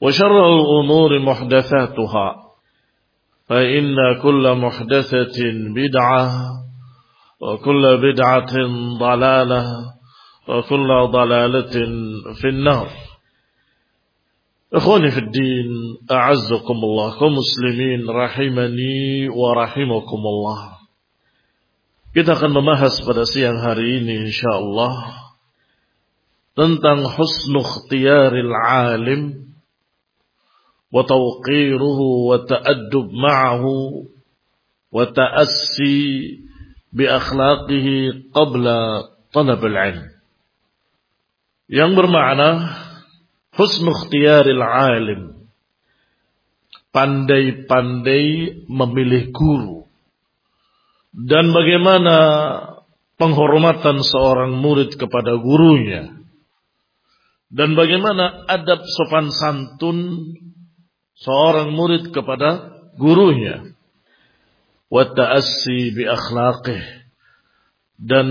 وشر الأمور محدثاتها فإن كل محدثة بدعة وكل بدعة ضلالة وكل ضلالة في النار. إخواني في الدين أعزكم الله كمسلمين رحمني ورحمكم الله. Kita akan membahas pada siang hari ini insyaallah tentang husnu ikhtiyaril alim. Ma'ahu wa ta'assi bi akhlaqihi qabla talab al-ilm. Yang bermakna husnu ikhtiyaril alim pandai-pandai memilih guru. Dan bagaimana penghormatan seorang murid kepada gurunya. Dan bagaimana adab sopan santun seorang murid kepada gurunya. Wa ta'assi bi akhlaqih dan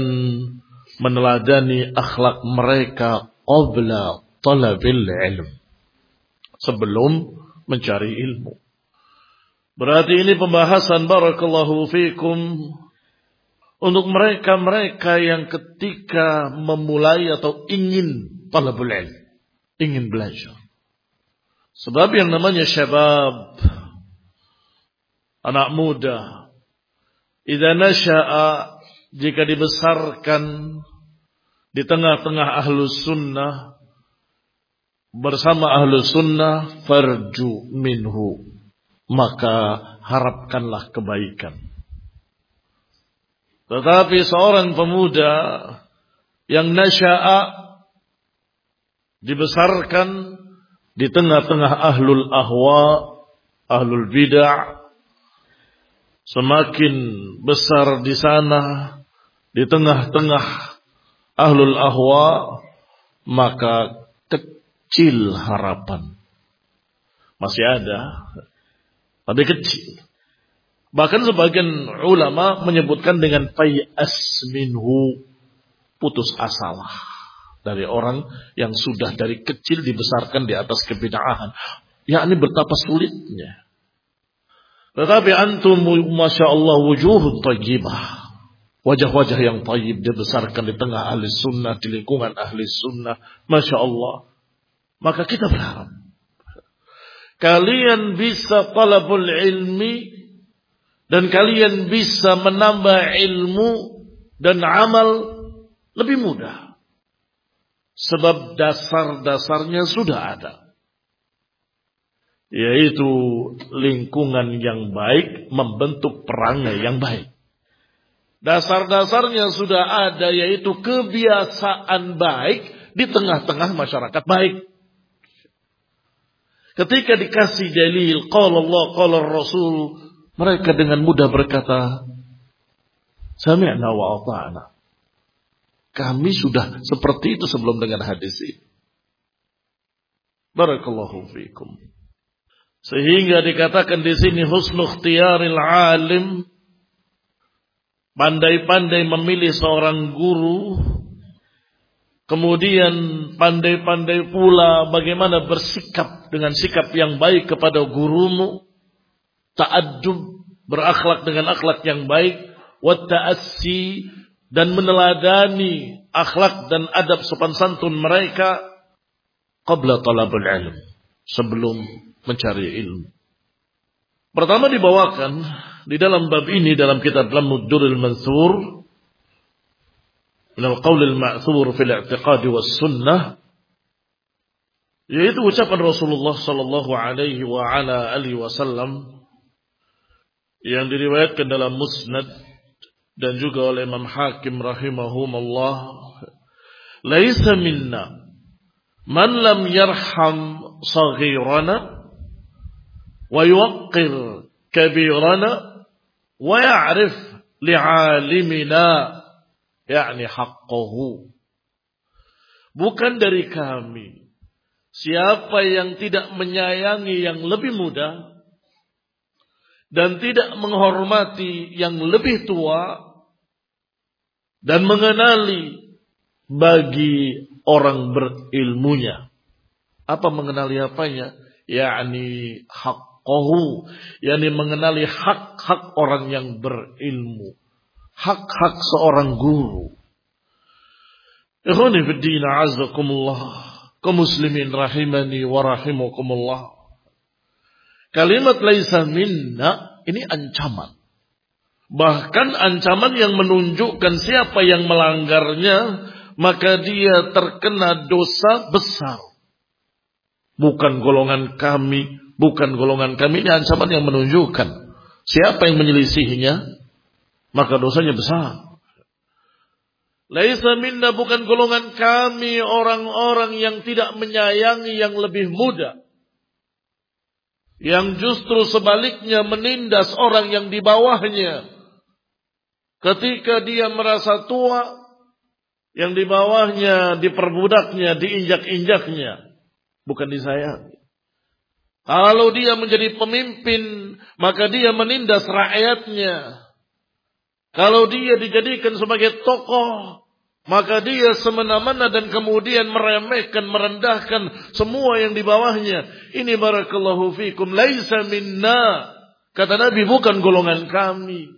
meneladani akhlak mereka qabla talabil ilm. Sebelum mencari ilmu. Berarti ini pembahasan barakallahu fikum untuk mereka-mereka yang ketika memulai atau ingin talabul ilm, ingin belajar. Sebab yang namanya syabab, anak muda, idza nasya'a jika dibesarkan di tengah-tengah ahlus sunnah bersama ahlus sunnah farju minhu maka harapkanlah kebaikan. Tetapi seorang pemuda yang nasya'a dibesarkan di tengah-tengah ahlul ahwa, ahlul bid'ah, semakin besar di sana, di tengah-tengah ahlul ahwa, maka kecil harapan. Masih ada tapi kecil. Bahkan sebagian ulama menyebutkan dengan fayas minhu putus asalah dari orang yang sudah dari kecil dibesarkan di atas kebidaahan. yakni betapa sulitnya. Tetapi antum masya Allah wujuh tayyibah. Wajah-wajah yang tayyib dibesarkan di tengah ahli sunnah, di lingkungan ahli sunnah. Masya Allah. Maka kita berharap. Kalian bisa talabul ilmi dan kalian bisa menambah ilmu dan amal lebih mudah. Sebab dasar-dasarnya sudah ada. Yaitu lingkungan yang baik membentuk perangai yang baik. Dasar-dasarnya sudah ada yaitu kebiasaan baik di tengah-tengah masyarakat baik. Ketika dikasih dalil qala Allah qala Rasul, mereka dengan mudah berkata, Sami'na wa ata'na. Kami sudah seperti itu sebelum dengan hadis ini. Barakallahu fiikum. Sehingga dikatakan di sini husnu ikhtiyaril alim pandai-pandai memilih seorang guru, kemudian pandai-pandai pula bagaimana bersikap dengan sikap yang baik kepada gurumu, ta'addub, berakhlak dengan akhlak yang baik, wa ta'assi, dan meneladani akhlak dan adab sopan santun mereka qabla talabul ilm sebelum mencari ilmu. Pertama dibawakan di dalam bab ini dalam kitab Lamudduril Mansur min al-qaul al-ma'thur fil i'tiqad was sunnah yaitu ucapan Rasulullah sallallahu alaihi wa ala alihi wasallam yang diriwayatkan dalam Musnad dan juga oleh Imam Hakim rahimahumullah laisa minna man lam yarham saghirana wa yuqir kabirana wa ya'rif li'alimina yakni haqqahu bukan dari kami. Siapa yang tidak menyayangi yang lebih muda dan tidak menghormati yang lebih tua dan mengenali bagi orang berilmunya. Apa mengenali apanya? Yakni haqqahu yakni mengenali hak-hak orang yang berilmu. Hak-hak seorang guru. Ikhwani fi din azakumullah kaum muslimin rahimani wa rahimakumullah. Kalimat laisa minna ini ancaman bahkan ancaman yang menunjukkan siapa yang melanggarnya maka dia terkena dosa besar bukan golongan kami bukan golongan kami ini ancaman yang menunjukkan siapa yang menyelisihinya maka dosanya besar. Laisa minna bukan golongan kami orang-orang yang tidak menyayangi yang lebih muda. Yang justru sebaliknya menindas orang yang di bawahnya. Ketika dia merasa tua, yang di bawahnya diperbudaknya, diinjak-injaknya. Bukan disayangi. Kalau dia menjadi pemimpin, maka dia menindas rakyatnya. Kalau dia dijadikan sebagai tokoh, maka dia semena-mena dan kemudian meremehkan, merendahkan semua yang di bawahnya. Ini barakallahu fikum, laisa minna. Kata Nabi, bukan golongan kami.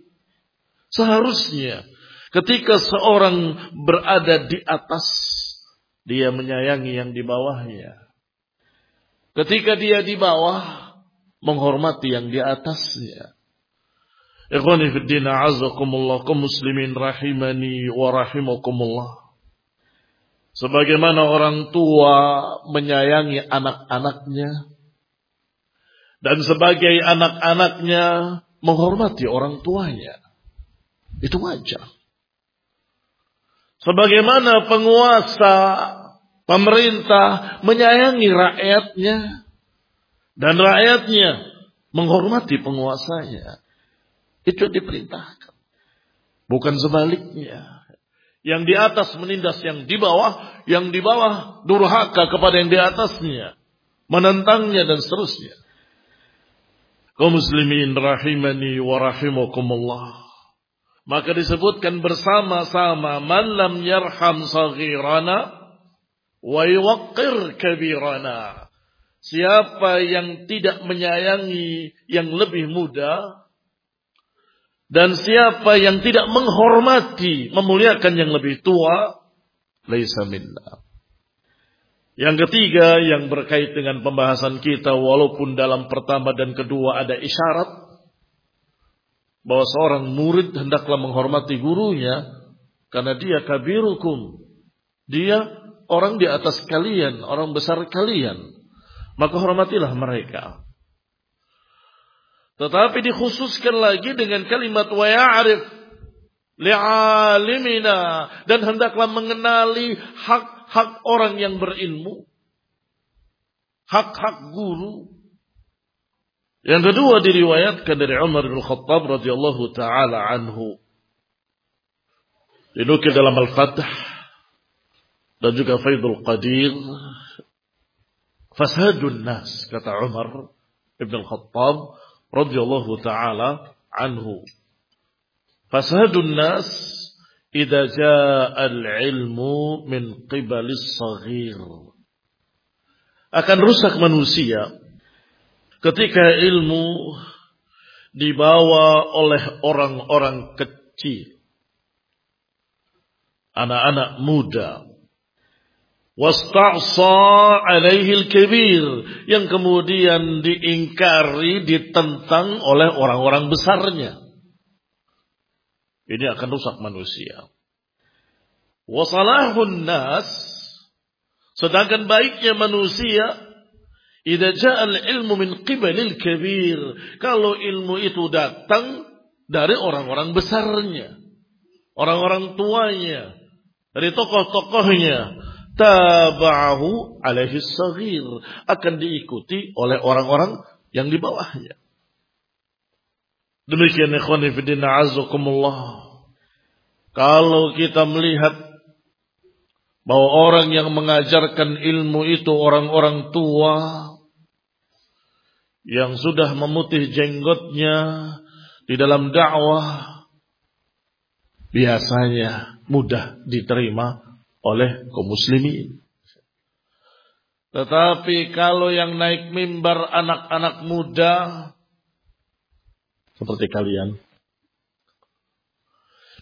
Seharusnya ketika seorang berada di atas, dia menyayangi yang di bawahnya. Ketika dia di bawah, menghormati yang di atasnya. Ikhwani fi din a'azakumullah kaum muslimin rahimani wa rahimakumullah. Sebagaimana orang tua menyayangi anak-anaknya dan sebagai anak-anaknya menghormati orang tuanya. Itu wajar. Sebagaimana penguasa Pemerintah menyayangi rakyatnya. Dan rakyatnya menghormati penguasanya. Itu diperintahkan. Bukan sebaliknya. Yang di atas menindas yang di bawah. Yang di bawah durhaka kepada yang di atasnya. Menentangnya dan seterusnya. Kau muslimin rahimani wa rahimakumullah. Maka disebutkan bersama-sama man lam yarham saghirana wa yuwaqqir kabirana. Siapa yang tidak menyayangi yang lebih muda dan siapa yang tidak menghormati, memuliakan yang lebih tua, laisa minna. Yang ketiga yang berkait dengan pembahasan kita walaupun dalam pertama dan kedua ada isyarat bahwa seorang murid hendaklah menghormati gurunya karena dia kabirukum. Dia orang di atas kalian, orang besar kalian maka hormatilah mereka. Tetapi dikhususkan lagi dengan kalimat wa ya'rif li'alimina dan hendaklah mengenali hak-hak orang yang berilmu. Hak-hak guru. Yang kedua diriwayatkan dari Umar bin Khattab radhiyallahu taala anhu. Dinukil dalam Al-Fatih dan juga Faidul Qadir. Fasadun nas kata Umar Ibn Al-Khattab radhiyallahu taala anhu. Fasadun nas idza jaa al-ilmu min qibalis saghir. Akan rusak manusia ketika ilmu dibawa oleh orang-orang kecil anak-anak muda wasta'sa alaihi kabir yang kemudian diingkari ditentang oleh orang-orang besarnya. Ini akan rusak manusia. Wasalahun nas sedangkan baiknya manusia idza ja'al ilmu min qibalil kabir kalau ilmu itu datang dari orang-orang besarnya orang-orang tuanya dari tokoh-tokohnya taba'ahu alaihi saghir akan diikuti oleh orang-orang yang di bawahnya. Demikian ikhwan fillah azakumullah. Kalau kita melihat bahwa orang yang mengajarkan ilmu itu orang-orang tua yang sudah memutih jenggotnya di dalam dakwah biasanya mudah diterima oleh kaum muslimin. Tetapi kalau yang naik mimbar anak-anak muda seperti kalian,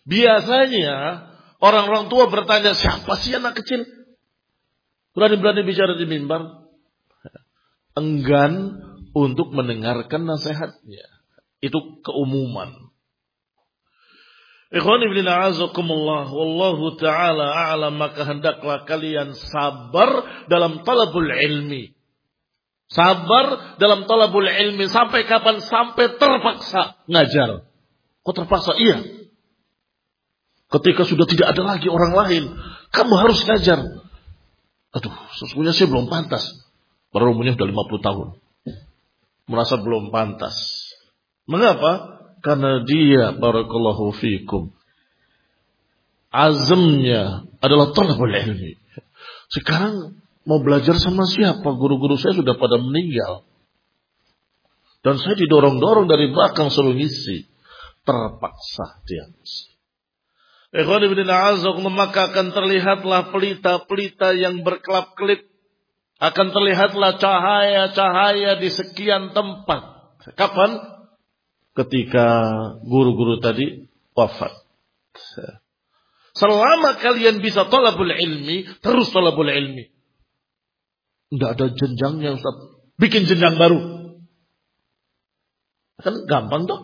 biasanya orang-orang tua bertanya siapa sih anak kecil berani-berani bicara di mimbar, enggan untuk mendengarkan nasihatnya. Itu keumuman. Ikhwan ibn a'azakumullah wallahu taala a'lam maka hendaklah kalian sabar dalam talabul ilmi. Sabar dalam talabul ilmi sampai kapan? Sampai terpaksa ngajar. Kok terpaksa? Iya. Ketika sudah tidak ada lagi orang lain, kamu harus ngajar. Aduh, sesungguhnya saya belum pantas. Baru umurnya sudah 50 tahun. Merasa belum pantas. Mengapa? Karena dia barakallahu fikum. Azamnya adalah talabul ilmi. Sekarang mau belajar sama siapa? Guru-guru saya sudah pada meninggal. Dan saya didorong-dorong dari belakang suruh ngisi. Terpaksa dia ngisi. Ikhwan ibn maka akan terlihatlah pelita-pelita yang berkelap-kelip. Akan terlihatlah cahaya-cahaya di sekian tempat. Kapan? ketika guru-guru tadi wafat. Selama kalian bisa tolabul ilmi, terus tolabul ilmi. Tidak ada jenjangnya Ustaz. Bikin jenjang baru. Kan gampang toh.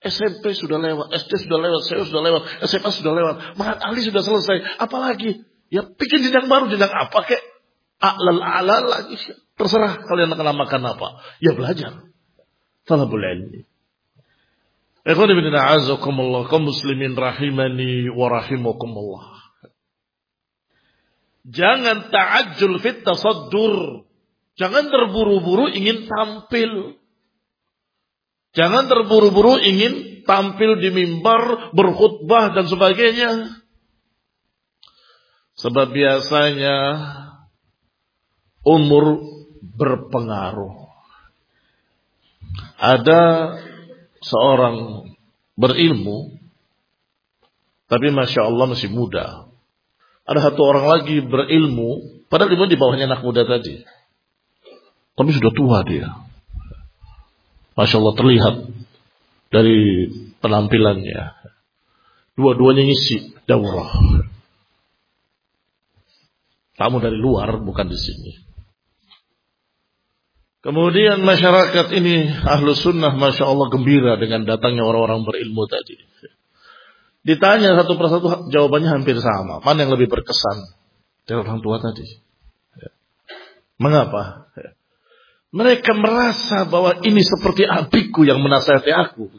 SMP sudah lewat, SD sudah lewat, saya sudah lewat, SMA sudah lewat, Mahat Ali sudah selesai. Apalagi? Ya bikin jenjang baru, jenjang apa kek? A'lal a'lal lagi. Terserah kalian akan namakan apa. Ya belajar talabul ilmi. Ikhwan ibn a'azakumullah, kaum muslimin rahimani wa rahimakumullah. Jangan ta'ajjul fit tasaddur. Jangan terburu-buru ingin tampil. Jangan terburu-buru ingin tampil di mimbar, berkhutbah dan sebagainya. Sebab biasanya umur berpengaruh. Ada seorang berilmu, tapi masya Allah masih muda. Ada satu orang lagi berilmu, Padahal ilmu di bawahnya anak muda tadi. Tapi sudah tua dia. Masya Allah terlihat dari penampilannya. Dua-duanya ngisi daurah. Tamu dari luar, bukan di sini. Kemudian masyarakat ini ahlu sunnah Masya Allah gembira dengan datangnya orang-orang berilmu tadi. Ditanya satu persatu jawabannya hampir sama. Mana yang lebih berkesan dari orang tua tadi? Mengapa? Mereka merasa bahwa ini seperti abiku yang menasihati aku.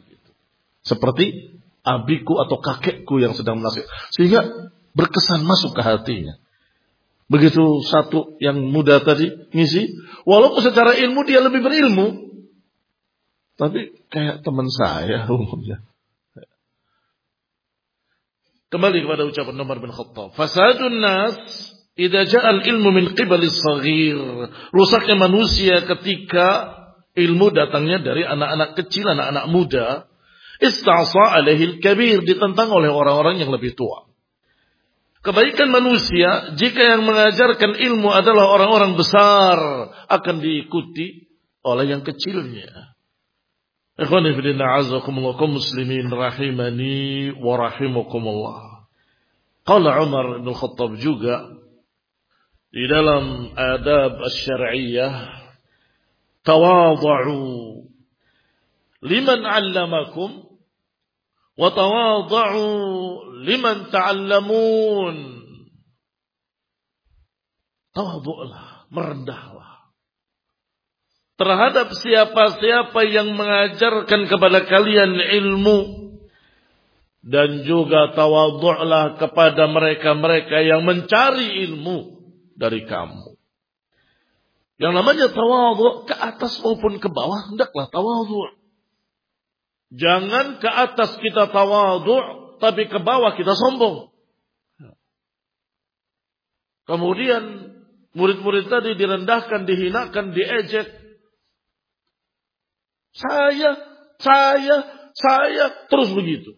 Seperti abiku atau kakekku yang sedang menasihati. Sehingga berkesan masuk ke hatinya. Begitu satu yang muda tadi ngisi, walaupun secara ilmu dia lebih berilmu, tapi kayak teman saya umumnya. Kembali kepada ucapan Umar bin Khattab. Fasadun nas idza ja'al ilmu min qibali saghir. Rusaknya manusia ketika ilmu datangnya dari anak-anak kecil, anak-anak muda. Ista'sa alaihi kabir ditentang oleh orang-orang yang lebih tua. Kebaikan manusia jika yang mengajarkan ilmu adalah orang-orang besar akan diikuti oleh yang kecilnya. Muslimin rahimani wa rahimakumullah. Qala Umar bin Khattab juga di dalam adab asy-syar'iyyah tawadhu liman 'allamakum وتواضعوا لمن تعلمون tawadhu'lah merendahlah terhadap siapa-siapa yang mengajarkan kepada kalian ilmu dan juga tawadhu'lah kepada mereka-mereka yang mencari ilmu dari kamu. Yang namanya tawadhu ke atas maupun ke bawah hendaklah tawadhu. Jangan ke atas kita tawadhu, tapi ke bawah kita sombong. Kemudian murid-murid tadi direndahkan, dihinakan, diejek. Saya, saya, saya, terus begitu.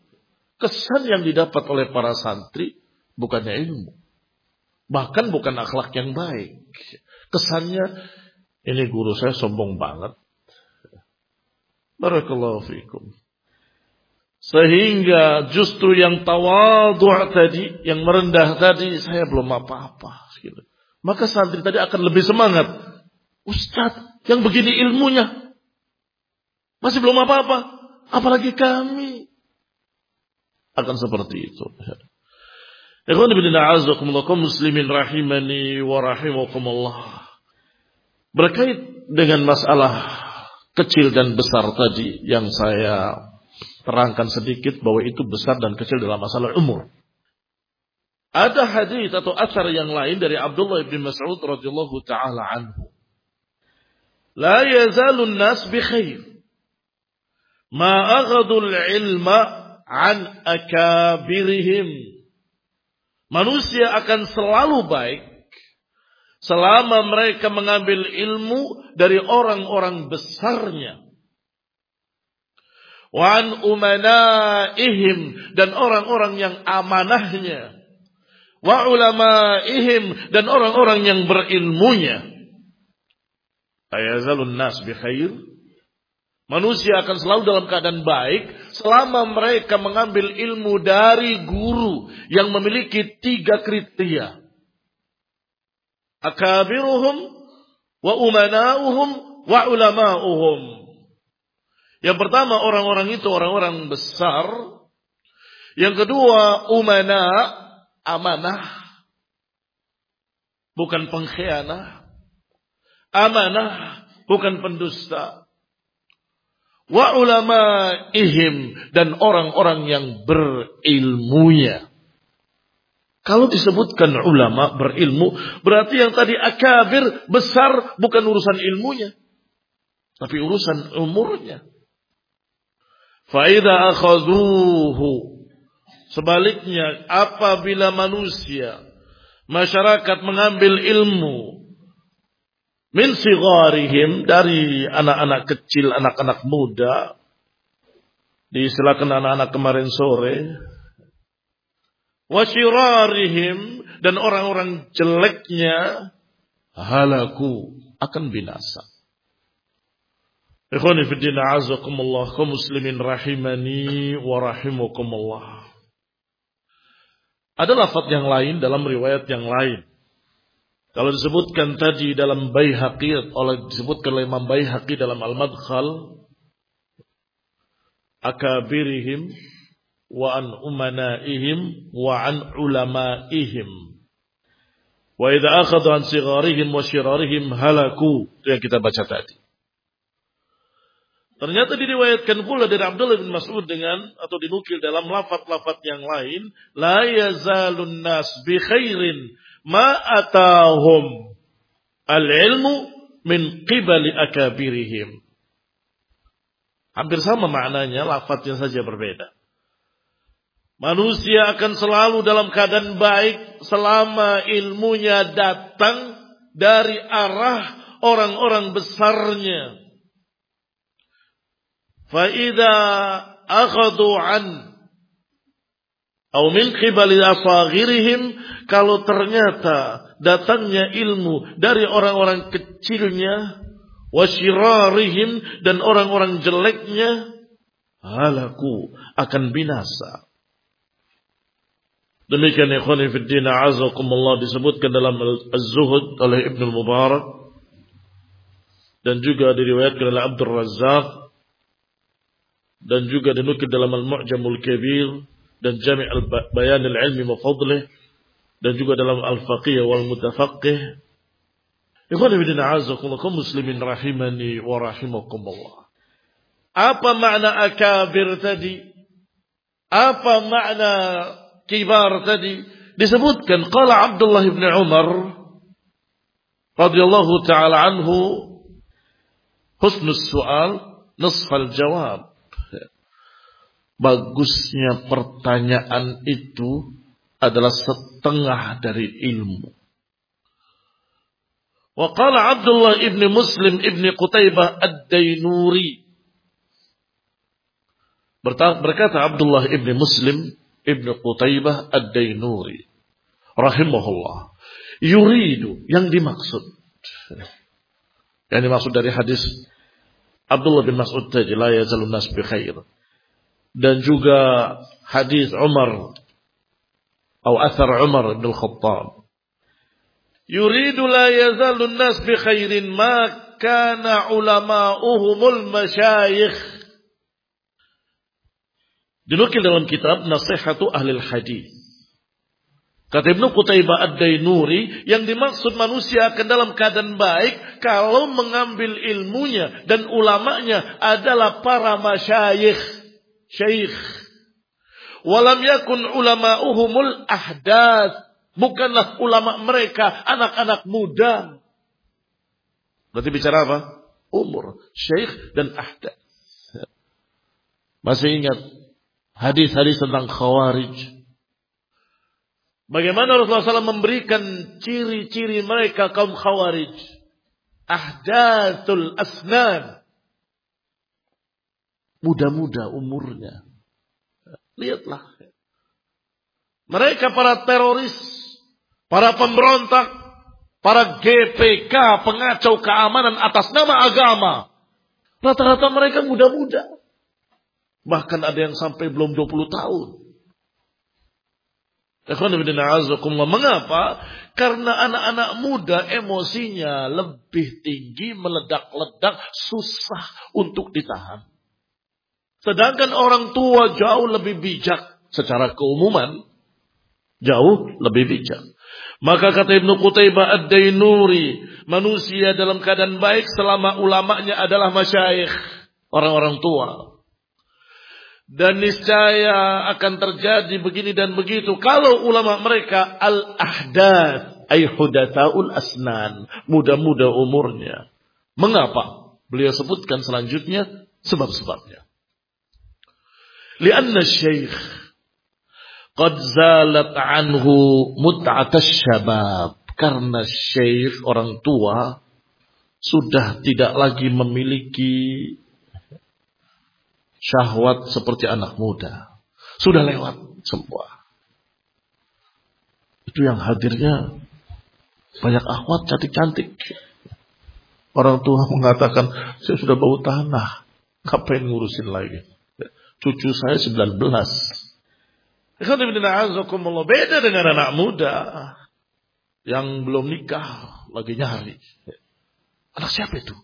Kesan yang didapat oleh para santri bukannya ilmu. Bahkan bukan akhlak yang baik. Kesannya, ini guru saya sombong banget. Barakallahu fikum. Sehingga justru yang tawadhu' tadi, yang merendah tadi, saya belum apa-apa. Gitu. Maka santri tadi akan lebih semangat. Ustadz, yang begini ilmunya. Masih belum apa-apa. Apalagi kami. Akan seperti itu. Ikhwan ibn a'azakumullah muslimin rahimani wa rahimakumullah. Berkait dengan masalah kecil dan besar tadi yang saya terangkan sedikit bahwa itu besar dan kecil dalam masalah umur. Ada hadis atau asar yang lain dari Abdullah bin Mas'ud radhiyallahu taala anhu. La yazalun nas bi khair. Ma aghadul ilma an akabirihim. Manusia akan selalu baik selama mereka mengambil ilmu dari orang-orang besarnya Wan umanaihim dan orang-orang yang amanahnya. Wa ulamaihim dan orang-orang yang berilmunya. Ayazalun nas bi khair. Manusia akan selalu dalam keadaan baik selama mereka mengambil ilmu dari guru yang memiliki tiga kriteria. Akabiruhum wa umanauhum wa ulamauhum. Yang pertama orang-orang itu orang-orang besar. Yang kedua umana, amanah. Bukan pengkhianat. Amanah, bukan pendusta. Wa ulama ihim dan orang-orang yang berilmunya. Kalau disebutkan ulama berilmu, berarti yang tadi akabir besar bukan urusan ilmunya, tapi urusan umurnya. Faida akhaduhu. Sebaliknya, apabila manusia, masyarakat mengambil ilmu min sigharihim dari anak-anak kecil, anak-anak muda, diistilahkan anak-anak kemarin sore, wasyirarihim dan orang-orang jeleknya halaku akan binasa. Ikhwani fi din azakumullah kaum muslimin rahimani wa rahimakumullah. Ada lafaz yang lain dalam riwayat yang lain. Kalau disebutkan tadi dalam Baihaqi oleh disebutkan oleh Imam Baihaqi dalam Al-Madkhal akabirihim wa an umanaihim wa an ulamaihim. Wa idza akhadhu an sigharihim wa shirarihim halaku. Itu yang kita baca tadi. Ternyata diriwayatkan pula dari Abdullah bin Mas'ud dengan atau dinukil dalam lafaz-lafaz yang lain, la yazalun nas bi khairin ma atahum al-ilmu min qibali akabirihim. Hampir sama maknanya, lafaznya saja berbeda. Manusia akan selalu dalam keadaan baik selama ilmunya datang dari arah orang-orang besarnya فإذا أخذوا عن atau min qibali asaghirihim kalau ternyata datangnya ilmu dari orang-orang kecilnya wasyirarihim dan orang-orang jeleknya halaku akan binasa demikian ikhwan fillah azakumullah disebutkan dalam az-zuhud oleh Ibnu Mubarak dan juga diriwayatkan oleh Abdul Razzaq dan juga dinukil dalam Al-Mu'jamul Kabir dan Jami' al-Bayan al-Ilmi wa Fadlih dan juga dalam Al-Faqih wal Mutafaqih. Ikhwan ibn a'azakumullah muslimin rahimani wa rahimakumullah. Apa makna akabir tadi? Apa makna kibar tadi? Disebutkan qala Abdullah ibn Umar radhiyallahu taala anhu husnus su'al nisfal jawab bagusnya pertanyaan itu adalah setengah dari ilmu. Wa qala Abdullah ibn Muslim ibn Qutaibah ad-Dainuri. Berkata Abdullah ibn Muslim ibn Qutaibah ad-Dainuri. Rahimahullah. Yuridu yang dimaksud. Yang dimaksud dari hadis Abdullah bin Mas'ud tadi. La yazalun nas bi dan juga hadis Umar atau asar Umar bin Khattab. Yuridu la yazalun nas bi khairin ma kana ulama'uhumul masyayikh. Dinukil dalam kitab Nasihatu Ahlil Hadis. Kata Ibnu Qutaibah Ad-Dainuri, yang dimaksud manusia akan dalam keadaan baik kalau mengambil ilmunya dan ulamanya adalah para masyayikh syekh. Walam yakun ulama'uhumul ahdath. Bukanlah ulama mereka anak-anak muda. Berarti bicara apa? Umur, syekh dan ahdath. Masih ingat hadis-hadis tentang khawarij. Bagaimana Rasulullah SAW memberikan ciri-ciri mereka kaum khawarij. Ahdatul asnan muda-muda umurnya. Lihatlah. Mereka para teroris, para pemberontak, para GPK, pengacau keamanan atas nama agama. Rata-rata mereka muda-muda. Bahkan ada yang sampai belum 20 tahun. Mengapa? Karena anak-anak muda emosinya lebih tinggi, meledak-ledak, susah untuk ditahan. Sedangkan orang tua jauh lebih bijak secara keumuman. Jauh lebih bijak. Maka kata Ibnu Qutaibah Ad-Dainuri, manusia dalam keadaan baik selama ulamanya adalah masyayikh, orang-orang tua. Dan niscaya akan terjadi begini dan begitu kalau ulama mereka al-ahdath ay hudatsaul asnan, muda-muda umurnya. Mengapa? Beliau sebutkan selanjutnya sebab-sebabnya. لأن الشيخ قد زالت عنه متعة الشباب karena syekh orang tua sudah tidak lagi memiliki syahwat seperti anak muda. Sudah lewat semua. Itu yang hadirnya Banyak akhwat cantik-cantik. Orang tua mengatakan, saya sudah bau tanah. Ngapain ngurusin lagi? Cucu saya 19. Beda dengan anak muda. Yang belum nikah. Lagi nyari. Anak siapa itu?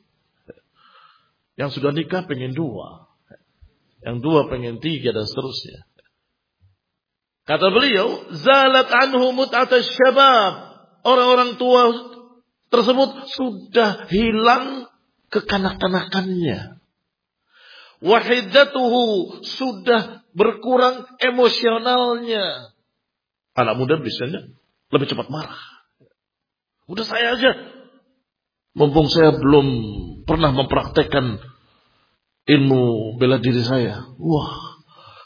Yang sudah nikah pengen dua. Yang dua pengen tiga dan seterusnya. Kata beliau, zalat anhu mut'at syabab. Orang-orang tua tersebut sudah hilang kekanak-kanakannya. Wahidatuhu sudah berkurang emosionalnya. Anak muda biasanya lebih cepat marah. Udah saya aja. Mumpung saya belum pernah mempraktekkan ilmu bela diri saya. Wah,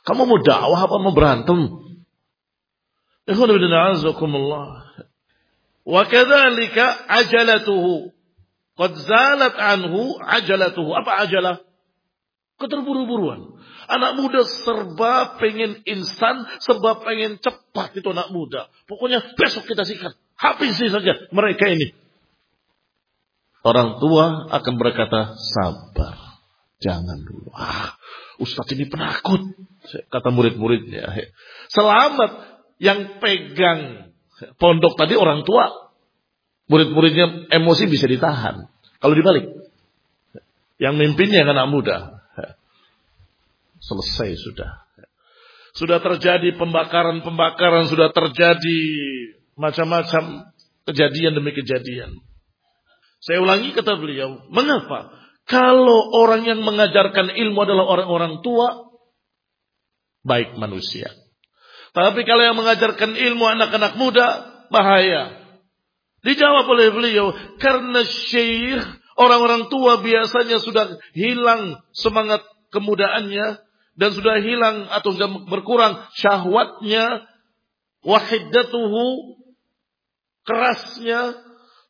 kamu mau dakwah apa mau berantem? Ikhwan bin Wa kadzalika ajalatuhu. Qad zalat anhu ajalatuhu. Apa ajalah? Keterburu-buruan. Anak muda serba pengen instan, serba pengen cepat itu anak muda. Pokoknya besok kita sikat. Habisi saja mereka ini. Orang tua akan berkata, sabar. Jangan dulu. Ah, Ustadz ini penakut. Kata murid-muridnya. Selamat yang pegang pondok tadi orang tua. Murid-muridnya emosi bisa ditahan. Kalau dibalik. Yang mimpinnya anak muda. Selesai sudah. Sudah terjadi pembakaran-pembakaran. Sudah terjadi macam-macam kejadian demi kejadian. Saya ulangi kata beliau. Mengapa? Kalau orang yang mengajarkan ilmu adalah orang-orang tua. Baik manusia tapi kalau yang mengajarkan ilmu anak-anak muda, bahaya. Dijawab oleh beliau, karena syekh, orang-orang tua biasanya sudah hilang semangat kemudaannya, dan sudah hilang atau sudah berkurang syahwatnya, wahidatuhu, kerasnya,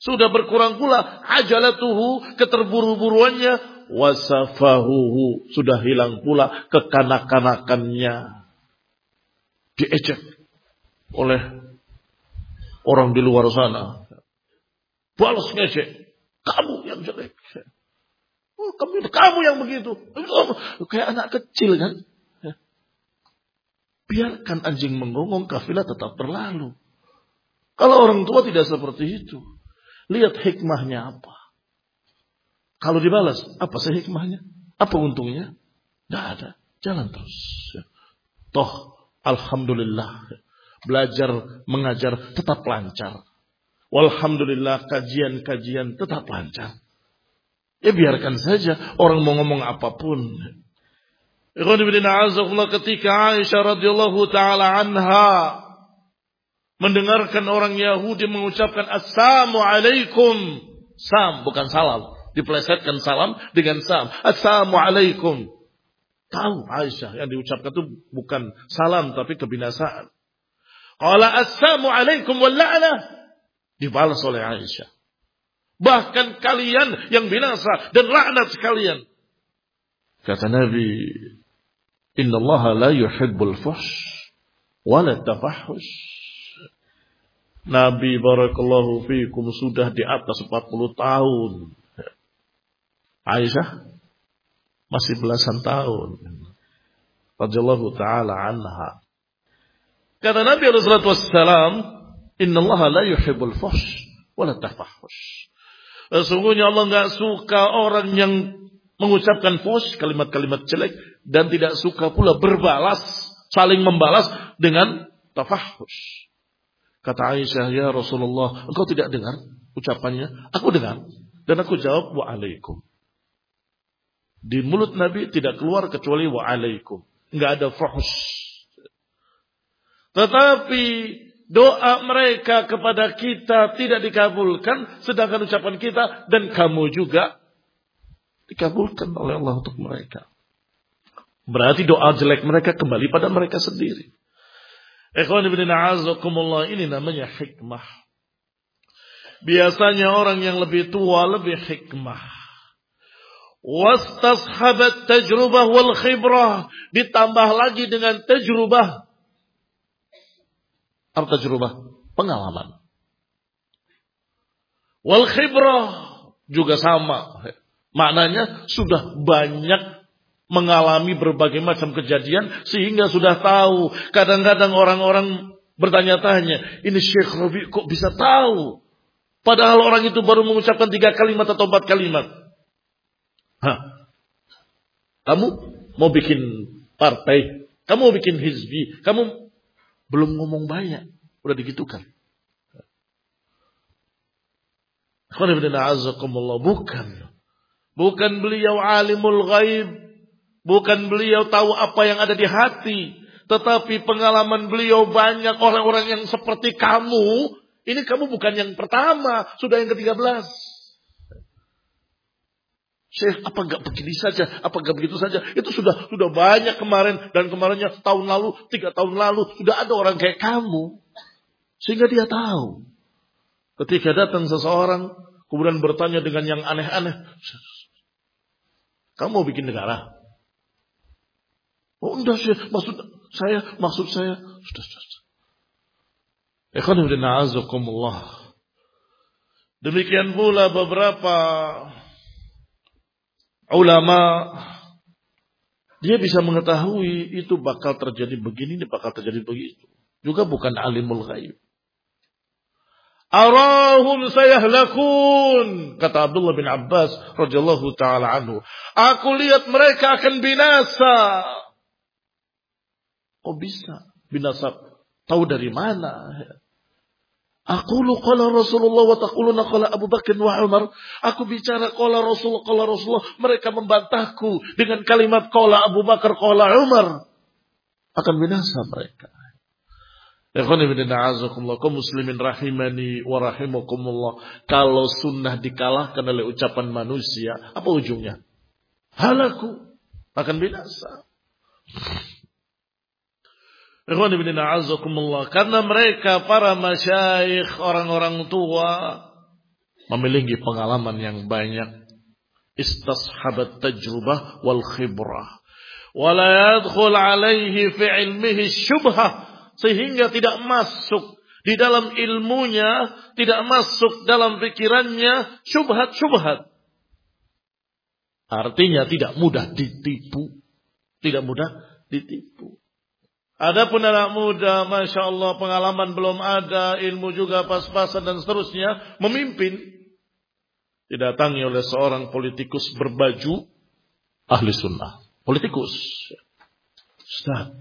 sudah berkurang pula ajalatuhu, keterburu-buruannya, wasafahuhu, sudah hilang pula kekanak-kanakannya diejek oleh orang di luar sana. Balas ngejek. Kamu yang jelek. Oh, kamu, kamu yang begitu. Kayak anak kecil kan. Biarkan anjing menggonggong, kafilah tetap berlalu. Kalau orang tua tidak seperti itu. Lihat hikmahnya apa. Kalau dibalas, apa sih hikmahnya? Apa untungnya? Tidak ada. Jalan terus. Toh Alhamdulillah. Belajar mengajar tetap lancar. Walhamdulillah kajian-kajian tetap lancar. Ya biarkan saja orang mau ngomong apa pun. ketika Aisyah radhiyallahu taala anha mendengarkan orang Yahudi mengucapkan Assalamualaikum. Sam bukan salam. Diplesetkan salam dengan sam. Assalamualaikum. Tahu Aisyah yang diucapkan itu bukan salam tapi kebinasaan. Qala assalamu alaikum wal. Dibalas oleh Aisyah. Bahkan kalian yang binasa dan laknat sekalian. Kata Nabi, Inna Allah la yuhibbul fuhsh wa la tafahush. Nabi barakallahu fiikum sudah di atas 40 tahun. Aisyah masih belasan tahun. Radiyallahu ta'ala anha. Kata Nabi Rasulullah SAW, Inna Allah la yuhibbul fuhsh, wa la tafahush. Sesungguhnya Allah nggak suka orang yang mengucapkan fuhsh, kalimat-kalimat jelek, dan tidak suka pula berbalas, saling membalas dengan tafahush. Kata Aisyah, ya Rasulullah, engkau tidak dengar ucapannya? Aku dengar. Dan aku jawab, wa'alaikum. Di mulut Nabi tidak keluar kecuali wa'alaikum. Enggak ada fuhus. Tetapi doa mereka kepada kita tidak dikabulkan. Sedangkan ucapan kita dan kamu juga dikabulkan oleh Allah untuk mereka. Berarti doa jelek mereka kembali pada mereka sendiri. Ikhwan ibn a'azakumullah ini namanya hikmah. Biasanya orang yang lebih tua lebih hikmah wastashabat tajrubah wal khibrah ditambah lagi dengan tajrubah apa tajrubah pengalaman Wal khibrah juga sama. Maknanya sudah banyak mengalami berbagai macam kejadian sehingga sudah tahu. Kadang-kadang orang-orang bertanya-tanya, ini Syekh Rabi kok bisa tahu? Padahal orang itu baru mengucapkan tiga kalimat atau empat kalimat. Hah? Kamu mau bikin partai, kamu mau bikin hizbi, kamu belum ngomong banyak, udah digitukan. Bukan. Bukan beliau alimul ghaib. Bukan beliau tahu apa yang ada di hati. Tetapi pengalaman beliau banyak orang-orang yang seperti kamu. Ini kamu bukan yang pertama. Sudah yang ke-13. Syekh, apa enggak begini saja? Apa enggak begitu saja? Itu sudah sudah banyak kemarin dan kemarinnya tahun lalu, tiga tahun lalu sudah ada orang kayak kamu, sehingga dia tahu. Ketika datang seseorang kemudian bertanya dengan yang aneh-aneh, kamu mau bikin negara? Oh enggak sih, maksud saya, maksud saya sudah sudah. Ikhwan Demikian pula beberapa ulama dia bisa mengetahui itu bakal terjadi begini, ini bakal terjadi begitu. Juga bukan alimul ghaib. Arahum sayahlakun. Kata Abdullah bin Abbas radhiyallahu taala anhu. Aku lihat mereka akan binasa. Oh bisa binasa. Tahu dari mana? Aku lu qala Rasulullah wa taquluna qala Abu Bakar wa Umar. Aku bicara qala Rasulullah qala Rasulullah. Mereka membantahku dengan kalimat qala Abu Bakar qala Umar. Akan binasa mereka. Kau muslimin rahimani wa rahimakumullah. Kalau sunnah dikalahkan oleh ucapan manusia, apa ujungnya? Halaku akan binasa. Karena mereka para masyaikh, orang-orang tua memiliki pengalaman yang banyak. Istashabat tajrubah wal khibrah. Wala yadkhul alaihi fi ilmihi syubhah. Sehingga tidak masuk di dalam ilmunya, tidak masuk dalam pikirannya syubhat-syubhat. Artinya tidak mudah ditipu. Tidak mudah ditipu. Adapun anak muda, masya Allah pengalaman belum ada, ilmu juga pas-pasan dan seterusnya, memimpin. Didatangi oleh seorang politikus berbaju ahli sunnah. Politikus. Ustaz,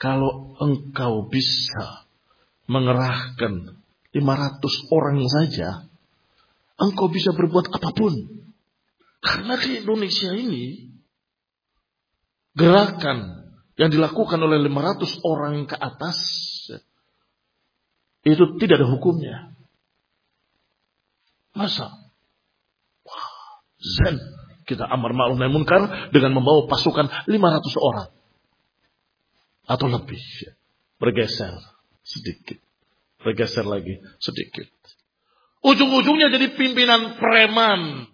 kalau engkau bisa mengerahkan 500 orang saja, engkau bisa berbuat apa pun. Karena di Indonesia ini, gerakan yang dilakukan oleh 500 orang ke atas itu tidak ada hukumnya. Masa? Wah, zen. Kita amar ma'ruf nahi munkar dengan membawa pasukan 500 orang. Atau lebih. Bergeser sedikit. Bergeser lagi sedikit. Ujung-ujungnya jadi pimpinan preman.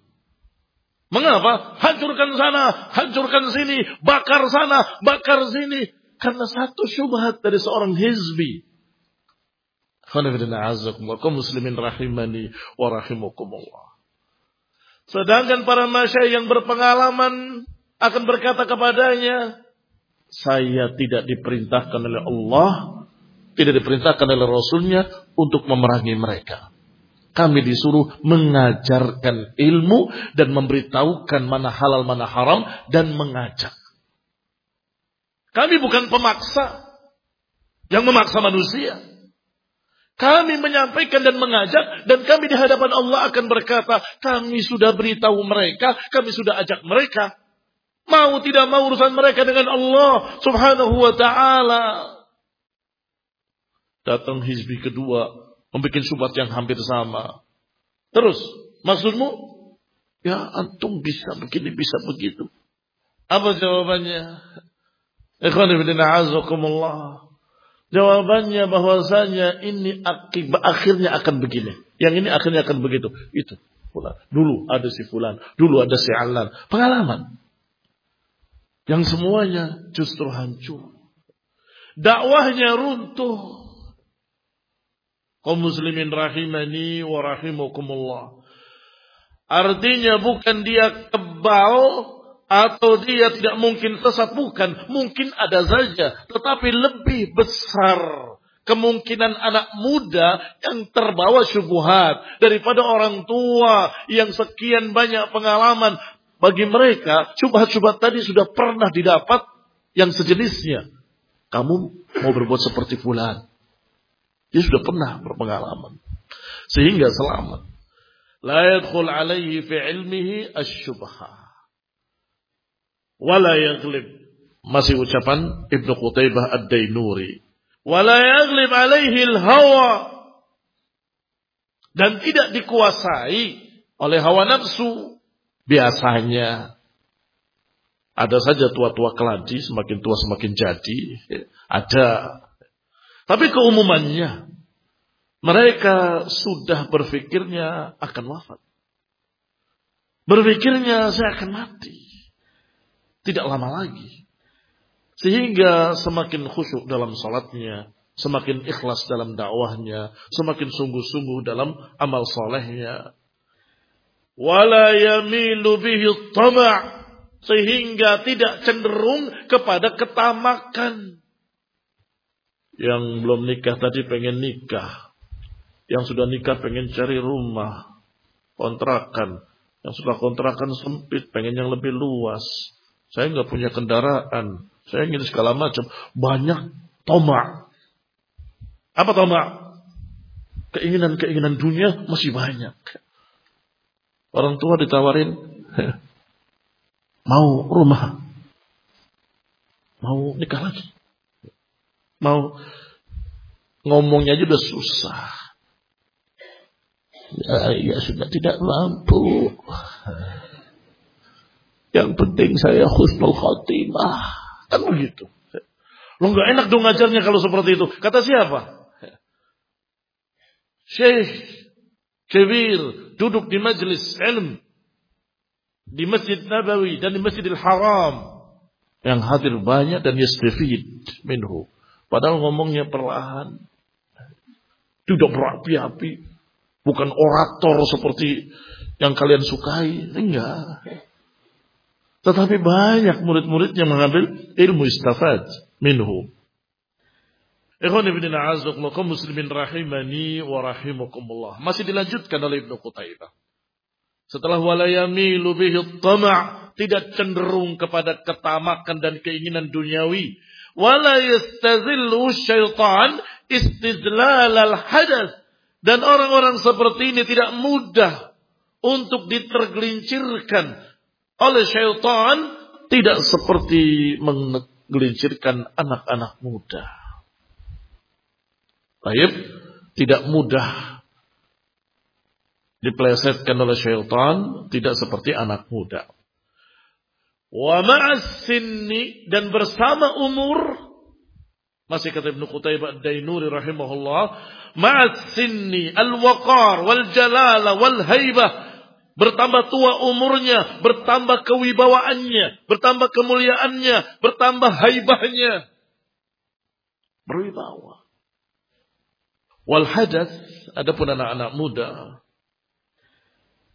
Mengapa? Hancurkan sana, hancurkan sini, bakar sana, bakar sini. Karena satu syubhat dari seorang hizbi. muslimin rahimani wa rahimakumullah. Sedangkan para masyai yang berpengalaman akan berkata kepadanya, saya tidak diperintahkan oleh Allah, tidak diperintahkan oleh Rasulnya untuk memerangi mereka. Kami disuruh mengajarkan ilmu dan memberitahukan mana halal mana haram dan mengajak. Kami bukan pemaksa yang memaksa manusia. Kami menyampaikan dan mengajak dan kami di hadapan Allah akan berkata, kami sudah beritahu mereka, kami sudah ajak mereka. Mau tidak mau urusan mereka dengan Allah subhanahu wa ta'ala. Datang hizbi kedua, membuat subat yang hampir sama. Terus, maksudmu? Ya, antum bisa begini, bisa begitu. Apa jawabannya? Jawabannya bahwasanya ini akibat akhirnya akan begini. Yang ini akhirnya akan begitu. Itu. Fulan. Dulu ada si fulan. Dulu ada si alan. Pengalaman. Yang semuanya justru hancur. Dakwahnya runtuh. Kaum muslimin rahimani wa rahimakumullah. Artinya bukan dia kebal atau dia tidak mungkin sesat bukan, mungkin ada saja, tetapi lebih besar kemungkinan anak muda yang terbawa syubhat daripada orang tua yang sekian banyak pengalaman bagi mereka syubhat-syubhat tadi sudah pernah didapat yang sejenisnya. Kamu mau berbuat seperti fulan. Dia sudah pernah berpengalaman. Sehingga selamat. La yadkhul alaihi fi ilmihi asyubha. Wala yaglib. Masih ucapan Ibnu Qutaibah Ad-Dainuri. Wala yaglib alaihi al-hawa. Dan tidak dikuasai oleh hawa nafsu. Biasanya ada saja tua-tua keladi, semakin tua semakin jadi. Ada. Tapi keumumannya, mereka sudah berpikirnya akan wafat. Berpikirnya saya akan mati. Tidak lama lagi. Sehingga semakin khusyuk dalam salatnya, semakin ikhlas dalam dakwahnya, semakin sungguh-sungguh dalam amal solehnya. Wala yamilu bihi Sehingga tidak cenderung kepada ketamakan. Yang belum nikah tadi pengen nikah. Yang sudah nikah pengen cari rumah. Kontrakan. Yang sudah kontrakan sempit pengen yang lebih luas. Saya nggak punya kendaraan. Saya ingin segala macam. Banyak tomak. Apa tomak? Keinginan-keinginan dunia masih banyak. Orang tua ditawarin Mau rumah. Mau nikah lagi. Mau ngomongnya aja udah susah. Ya, ya sudah tidak mampu. Yang penting saya khusnul khatimah. Kan begitu. Lo nggak enak dong ngajarnya kalau seperti itu. Kata siapa? Syekh Kebir duduk di majelis ilmu di Masjid Nabawi dan di Masjidil Haram yang hadir banyak dan yastafid minhu. Padahal ngomongnya perlahan. Tidak berapi-api. Bukan orator seperti yang kalian sukai. Enggak. Tetapi banyak murid-murid yang mengambil ilmu istafad minhu. Ikhwan ibn a'azakullah muslimin rahimani wa rahimakumullah. Masih dilanjutkan oleh Ibnu Qutaibah. Setelah walayamilu bihi tama' tidak cenderung kepada ketamakan dan keinginan duniawi. Wala yastazillu syaitan istizlal al hadas. Dan orang-orang seperti ini tidak mudah untuk ditergelincirkan oleh syaitan tidak seperti menggelincirkan anak-anak muda. Baik, tidak mudah diplesetkan oleh syaitan tidak seperti anak muda. Wa ma'as sinni dan bersama umur masih kata Ibnu Qutaibah Ad-Dainuri rahimahullah, ma'as sinni al-waqar wal jalala wal haibah Bertambah tua umurnya, bertambah kewibawaannya, bertambah kemuliaannya, bertambah haibahnya. Berwibawa. Wal hadas, adapun anak-anak muda,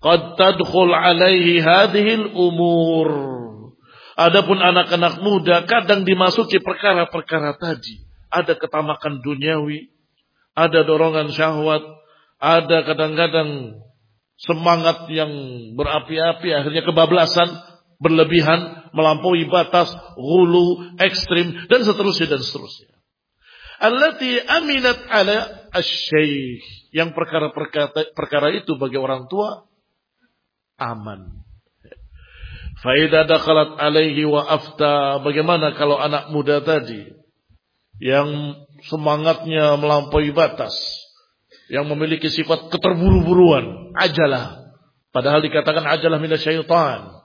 Qad tadkhul alaihi hadhil umur. Adapun anak-anak muda kadang dimasuki perkara-perkara tadi. Ada ketamakan duniawi, ada dorongan syahwat, ada kadang-kadang semangat yang berapi-api akhirnya kebablasan, berlebihan, melampaui batas, hulu, ekstrim dan seterusnya dan seterusnya. Allati aminat ala asy Yang perkara-perkara perkara itu bagi orang tua aman. Faidah dakhalat alaihi wa afta. Bagaimana kalau anak muda tadi yang semangatnya melampaui batas, yang memiliki sifat keterburu-buruan, ajalah. Padahal dikatakan ajalah syaitan.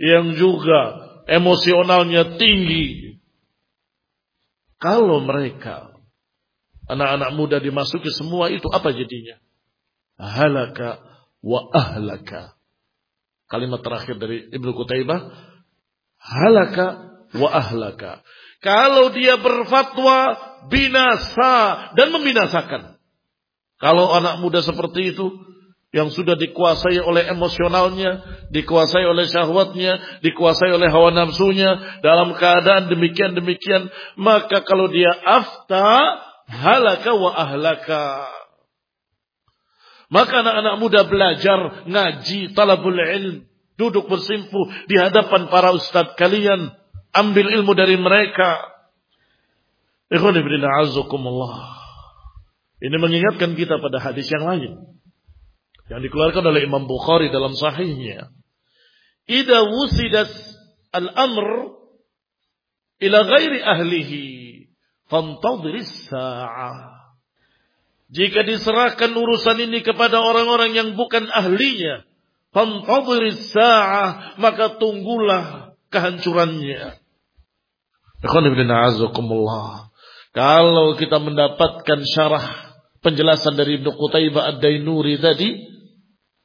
Yang juga emosionalnya tinggi. Kalau mereka anak-anak muda dimasuki semua itu apa jadinya? Halaka wa ahlaka. Kalimat terakhir dari Ibnu Qutaibah, halaka wa ahlaka. Kalau dia berfatwa binasa dan membinasakan. Kalau anak muda seperti itu yang sudah dikuasai oleh emosionalnya, dikuasai oleh syahwatnya, dikuasai oleh hawa nafsunya dalam keadaan demikian-demikian, maka kalau dia afta halaka wa ahlaka. Maka anak-anak muda belajar ngaji talabul ilm, duduk bersimpu di hadapan para ustadz kalian, ambil ilmu dari mereka. Ini mengingatkan kita pada hadis yang lain yang dikeluarkan oleh Imam Bukhari dalam sahihnya. Ida wusidat al-amr ila ghairi ahlihi fantadhiris sa'ah. Jika diserahkan urusan ini kepada orang-orang yang bukan ahlinya, sa'ah, maka tunggulah kehancurannya. Kalau kita mendapatkan syarah penjelasan dari Ibnu Qutaibah Ad-Dainuri tadi,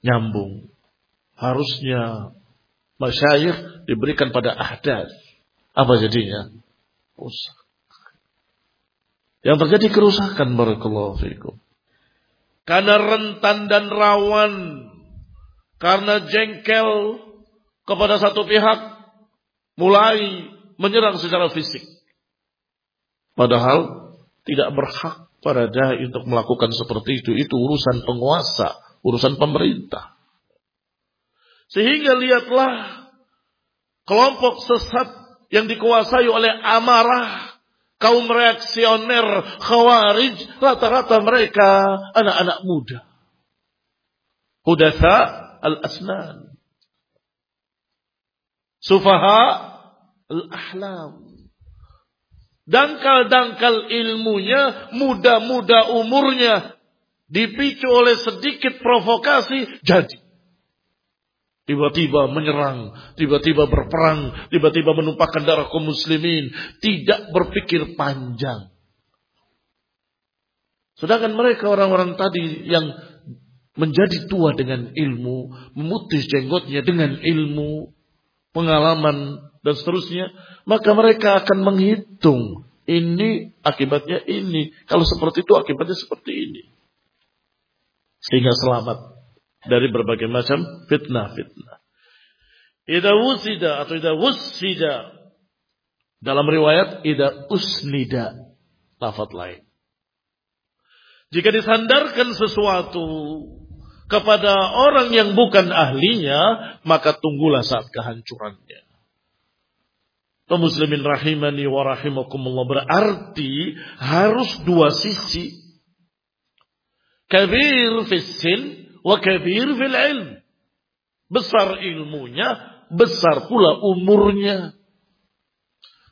nyambung. Harusnya masyayikh diberikan pada ahdas. Apa jadinya? Rusak. Yang terjadi kerusakan barakallahu fikum. Karena rentan dan rawan. Karena jengkel kepada satu pihak. Mulai menyerang secara fisik. Padahal tidak berhak pada dai untuk melakukan seperti itu. Itu urusan penguasa urusan pemerintah. Sehingga lihatlah kelompok sesat yang dikuasai oleh amarah kaum reaksioner khawarij rata-rata mereka anak-anak muda. Hudatha al-asnan. Sufaha al-ahlam. Dangkal-dangkal ilmunya, muda-muda umurnya, dipicu oleh sedikit provokasi, jadi. Tiba-tiba menyerang, tiba-tiba berperang, tiba-tiba menumpahkan darah kaum muslimin. Tidak berpikir panjang. Sedangkan mereka orang-orang tadi yang menjadi tua dengan ilmu, memutih jenggotnya dengan ilmu, pengalaman, dan seterusnya, maka mereka akan menghitung ini akibatnya ini. Kalau seperti itu akibatnya seperti ini sehingga selamat dari berbagai macam fitnah-fitnah. Ida wusida atau ida wusida dalam riwayat ida usnida lafat lain. Jika disandarkan sesuatu kepada orang yang bukan ahlinya, maka tunggulah saat kehancurannya. Kaum muslimin rahimani wa rahimakumullah berarti harus dua sisi Kabir fissin wa kabir fil ilm. Besar ilmunya, besar pula umurnya.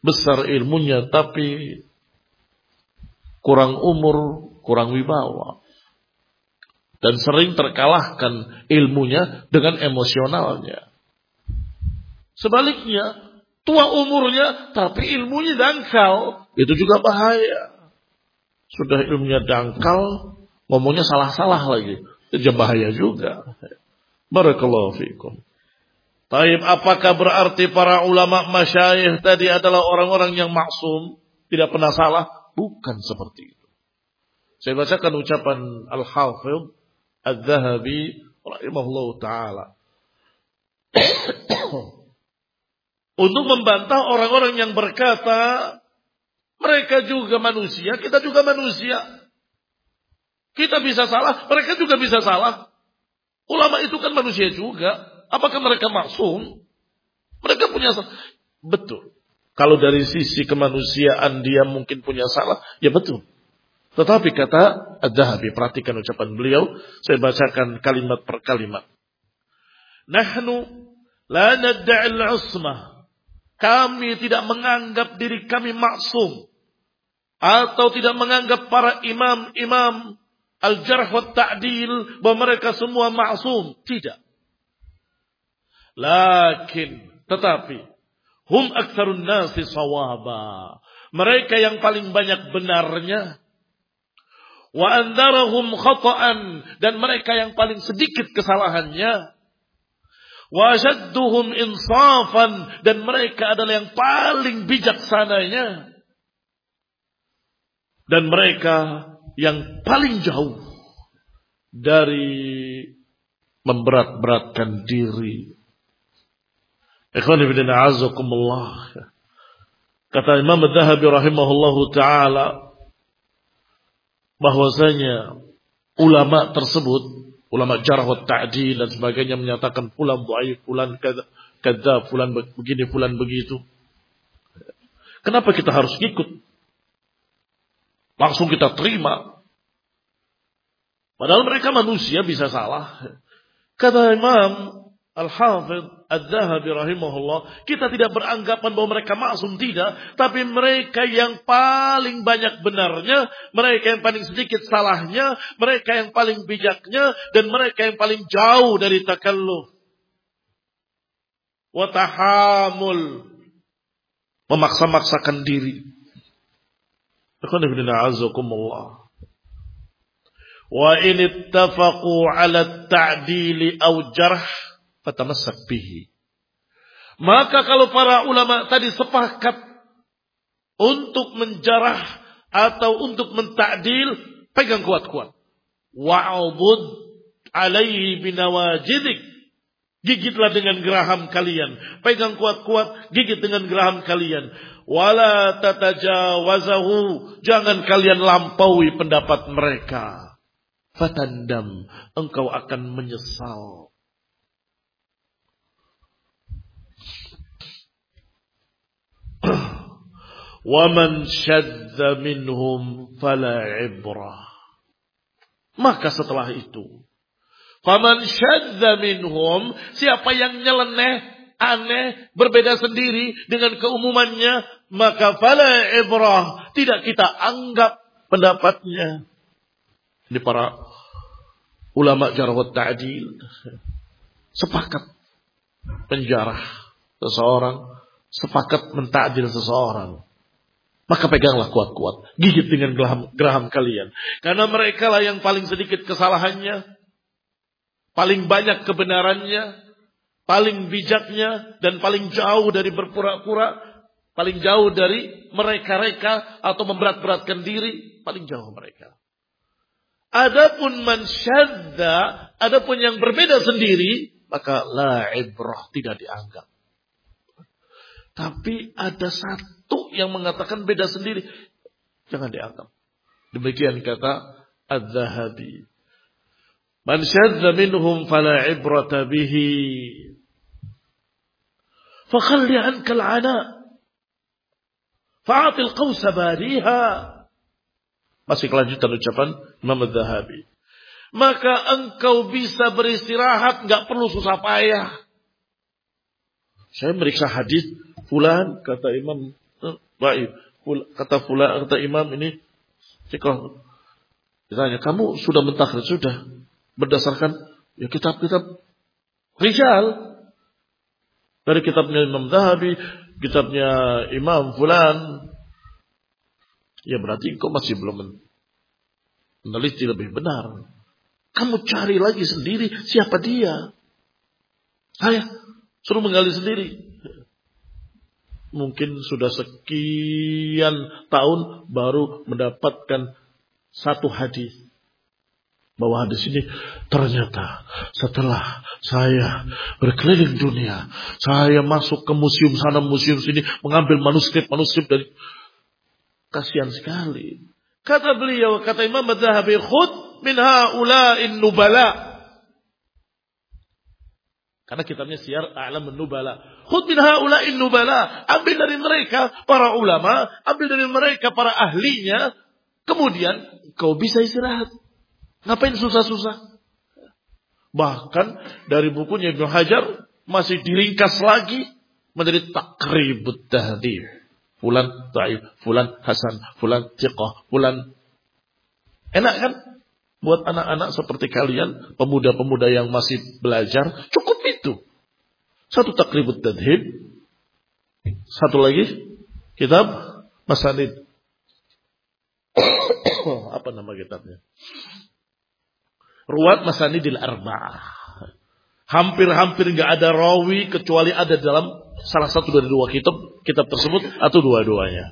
Besar ilmunya tapi kurang umur, kurang wibawa. Dan sering terkalahkan ilmunya dengan emosionalnya. Sebaliknya, tua umurnya tapi ilmunya dangkal, itu juga bahaya. Sudah ilmunya dangkal, Ngomongnya salah-salah lagi. Itu bahaya juga. Barakallahu fikum. Taib, apakah berarti para ulama masyayikh tadi adalah orang-orang yang maksum? Tidak pernah salah? Bukan seperti itu. Saya bacakan ucapan Al-Hafidh Al-Zahabi rahimahullah ta'ala. Untuk membantah orang-orang yang berkata, mereka juga manusia, kita juga manusia. Kita bisa salah, mereka juga bisa salah. Ulama itu kan manusia juga. Apakah mereka maksum? Mereka punya salah. Betul. Kalau dari sisi kemanusiaan dia mungkin punya salah, ya betul. Tetapi kata Ad-Dahabi, perhatikan ucapan beliau, saya bacakan kalimat per kalimat. Nahnu la nadda'il usmah. Kami tidak menganggap diri kami maksum. Atau tidak menganggap para imam-imam al-jarh wa ta'dil bahwa mereka semua maksum. Tidak. Lakin, tetapi, hum aktsarun nasi sawaba. Mereka yang paling banyak benarnya. Wa andarahum khata'an. Dan mereka yang paling sedikit kesalahannya. Wa ashadduhum insafan. Dan mereka adalah yang paling bijaksananya. Dan mereka yang paling jauh dari memberat-beratkan diri. Ikhwan ibn a'azakumullah. Kata Imam Al-Dhahabi rahimahullahu ta'ala bahwasanya ulama tersebut, ulama jarh wa dan sebagainya menyatakan fulan dhaif, fulan kadza, fulan begini, fulan begitu. Kenapa kita harus ikut? Langsung kita terima. Padahal mereka manusia bisa salah. Kata Imam Al-Hafidh Ad-Dhahabi rahimahullah, kita tidak beranggapan bahwa mereka maksum tidak, tapi mereka yang paling banyak benarnya, mereka yang paling sedikit salahnya, mereka yang paling bijaknya, dan mereka yang paling jauh dari takalluf. Watahamul. Memaksa-maksakan diri. Wa in ittafaqu ala ta'dili au jarh fatamassak bihi. Maka kalau para ulama tadi sepakat untuk menjarah atau untuk mentakdil, pegang kuat-kuat. Wa'udud alaihi binawajidik. Gigitlah dengan geraham kalian. Pegang kuat-kuat, gigit dengan geraham kalian. Wala tatajawazahu. Jangan kalian lampaui pendapat mereka. Fatandam. Engkau akan menyesal. Waman syadza minhum fala ibrah. Maka setelah itu, faman syadza minhum, siapa yang nyeleneh, aneh, berbeda sendiri dengan keumumannya, maka fala ibrah, tidak kita anggap pendapatnya. Ini para ulama jarwat ta'dil sepakat penjarah seseorang sepakat mentakdir seseorang. Maka peganglah kuat-kuat. Gigit dengan geraham, geraham kalian. Karena mereka lah yang paling sedikit kesalahannya. Paling banyak kebenarannya. Paling bijaknya. Dan paling jauh dari berpura-pura. Paling jauh dari mereka-reka. Atau memberat-beratkan diri. Paling jauh mereka. Adapun man. Adapun yang berbeda sendiri. Maka la ibrah tidak dianggap. Tapi ada satu yang mengatakan beda sendiri. Jangan dianggap. Demikian kata Az-Zahabi. Man syadza minhum fala ibrata bihi. Fakhalli anka al-ana. Fa'atil qawsa bariha. Masih kelanjutan ucapan Imam Az-Zahabi. Maka engkau bisa beristirahat, nggak perlu susah payah. Saya meriksa hadis fulan kata imam baik kata fulan kata imam ini cikoh ditanya kamu sudah mentakhir sudah berdasarkan ya kitab-kitab rijal dari kitabnya Imam Zahabi, kitabnya Imam Fulan. Ya berarti kau masih belum meneliti lebih benar. Kamu cari lagi sendiri siapa dia. Saya suruh menggali sendiri mungkin sudah sekian tahun baru mendapatkan satu hadis bahwa hadis ini ternyata setelah saya berkeliling dunia, saya masuk ke museum sana museum sini mengambil manuskrip-manuskrip dari kasihan sekali. Kata beliau, kata Imam Madhabi, khud min haula'in nubala. Karena kitabnya siar a'lam nubala. Khud min haula'in nubala. Ambil dari mereka para ulama, ambil dari mereka para ahlinya. Kemudian kau bisa istirahat. Ngapain susah-susah? Bahkan dari bukunya Ibnu Hajar masih diringkas lagi menjadi takribut tahdir. Fulan ta'if, fulan hasan, fulan tiqah, fulan enak kan? Buat anak-anak seperti kalian, pemuda-pemuda yang masih belajar, cukup satu takribut tadhib. Satu lagi kitab Masanid. Apa nama kitabnya? Ruwat Masanidil Arba'ah. Hampir-hampir nggak ada rawi kecuali ada dalam salah satu dari dua kitab kitab tersebut atau dua-duanya.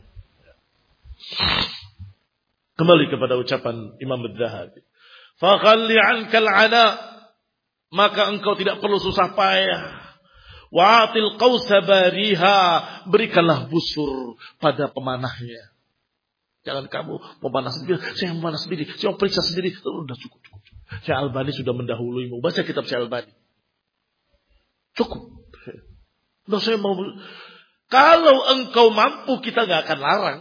Kembali kepada ucapan Imam Al-Zahabi. Fakhalli ankal ana. Maka engkau tidak perlu susah payah. Wa'atil qawsa bariha. Berikanlah busur pada pemanahnya. Jangan kamu memanah sendiri. Saya memanah sendiri. Saya periksa sendiri. Sudah cukup, cukup. Syekh Albani sudah mendahuluimu. Baca kitab Syekh Albani. Cukup. Nah, saya mau kalau engkau mampu kita nggak akan larang.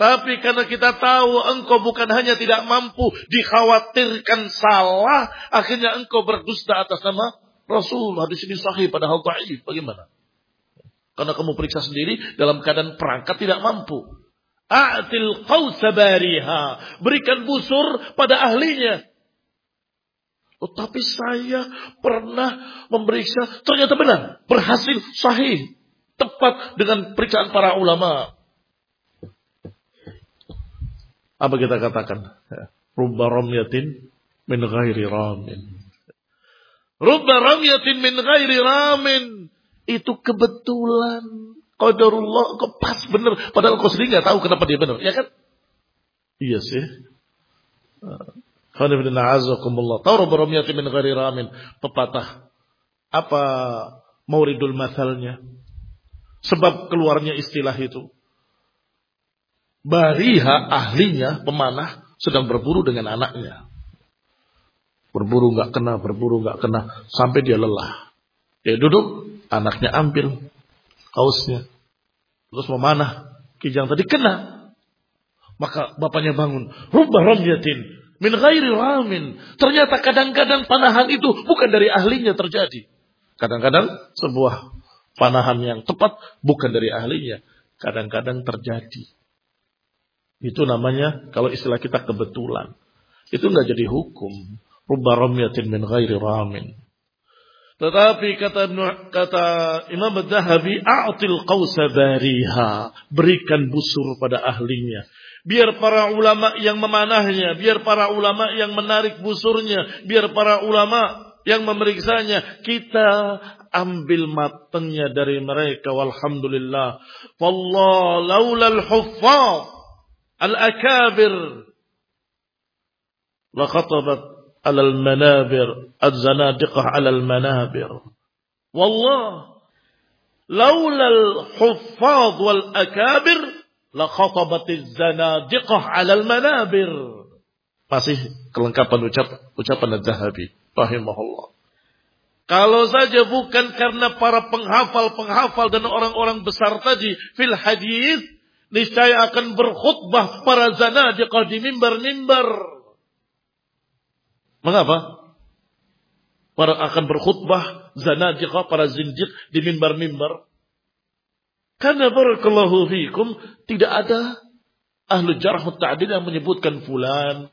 Tapi karena kita tahu engkau bukan hanya tidak mampu, dikhawatirkan salah, akhirnya engkau berdusta atas nama Rasul. Hadis ini sahih padahal ta'if. Bagaimana? Karena kamu periksa sendiri dalam keadaan perangkat tidak mampu. A'til bariha. Berikan busur pada ahlinya. Oh, tapi saya pernah memeriksa, ternyata benar. Berhasil, sahih. Tepat dengan periksaan para ulama. Apa kita katakan? Rubba ramyatin min ghairi ramin. Rubba ramyatin min ghairi ramin. Itu kebetulan. Qadarullah, kok pas benar. Padahal kau sendiri nggak tahu kenapa dia benar. Ya kan? Iya sih. Min ghairi ramin. Pepatah. Apa mauridul masalnya? Sebab keluarnya istilah itu. Bariha ahlinya pemanah sedang berburu dengan anaknya. Berburu nggak kena, berburu nggak kena sampai dia lelah. Dia duduk, anaknya ambil kaosnya. Terus memanah, kijang tadi kena. Maka bapaknya bangun, rubah ramyatin min ghairi ramin. Ternyata kadang-kadang panahan itu bukan dari ahlinya terjadi. Kadang-kadang sebuah panahan yang tepat bukan dari ahlinya. Kadang-kadang terjadi. Itu namanya kalau istilah kita kebetulan. Itu nggak jadi hukum. Rubba ramyatin min ghairi ramin. Tetapi kata kata Imam Ad-Dahabi, a'til qawsa bariha. Berikan busur pada ahlinya. Biar para ulama yang memanahnya, biar para ulama yang menarik busurnya, biar para ulama yang memeriksanya, kita ambil matangnya dari mereka walhamdulillah. Wallah laula al-huffaz al-akabir. La khatabat ala al-manabir az-zanadiqah ala al-manabir wallah laula al-huffaz wal-akabir la khatabat az-zanadiqah ala al-manabir masih kelengkapan ucap ucapan Az-Zahabi rahimahullah kalau saja bukan karena para penghafal-penghafal dan orang-orang besar tadi fil hadis, niscaya akan berkhutbah para zanadiqah di mimbar-mimbar. Mengapa? Para akan berkhutbah zanadiqah para zindiq di mimbar-mimbar. Karena barakallahu fikum tidak ada ahlu jarh ta'dil yang menyebutkan fulan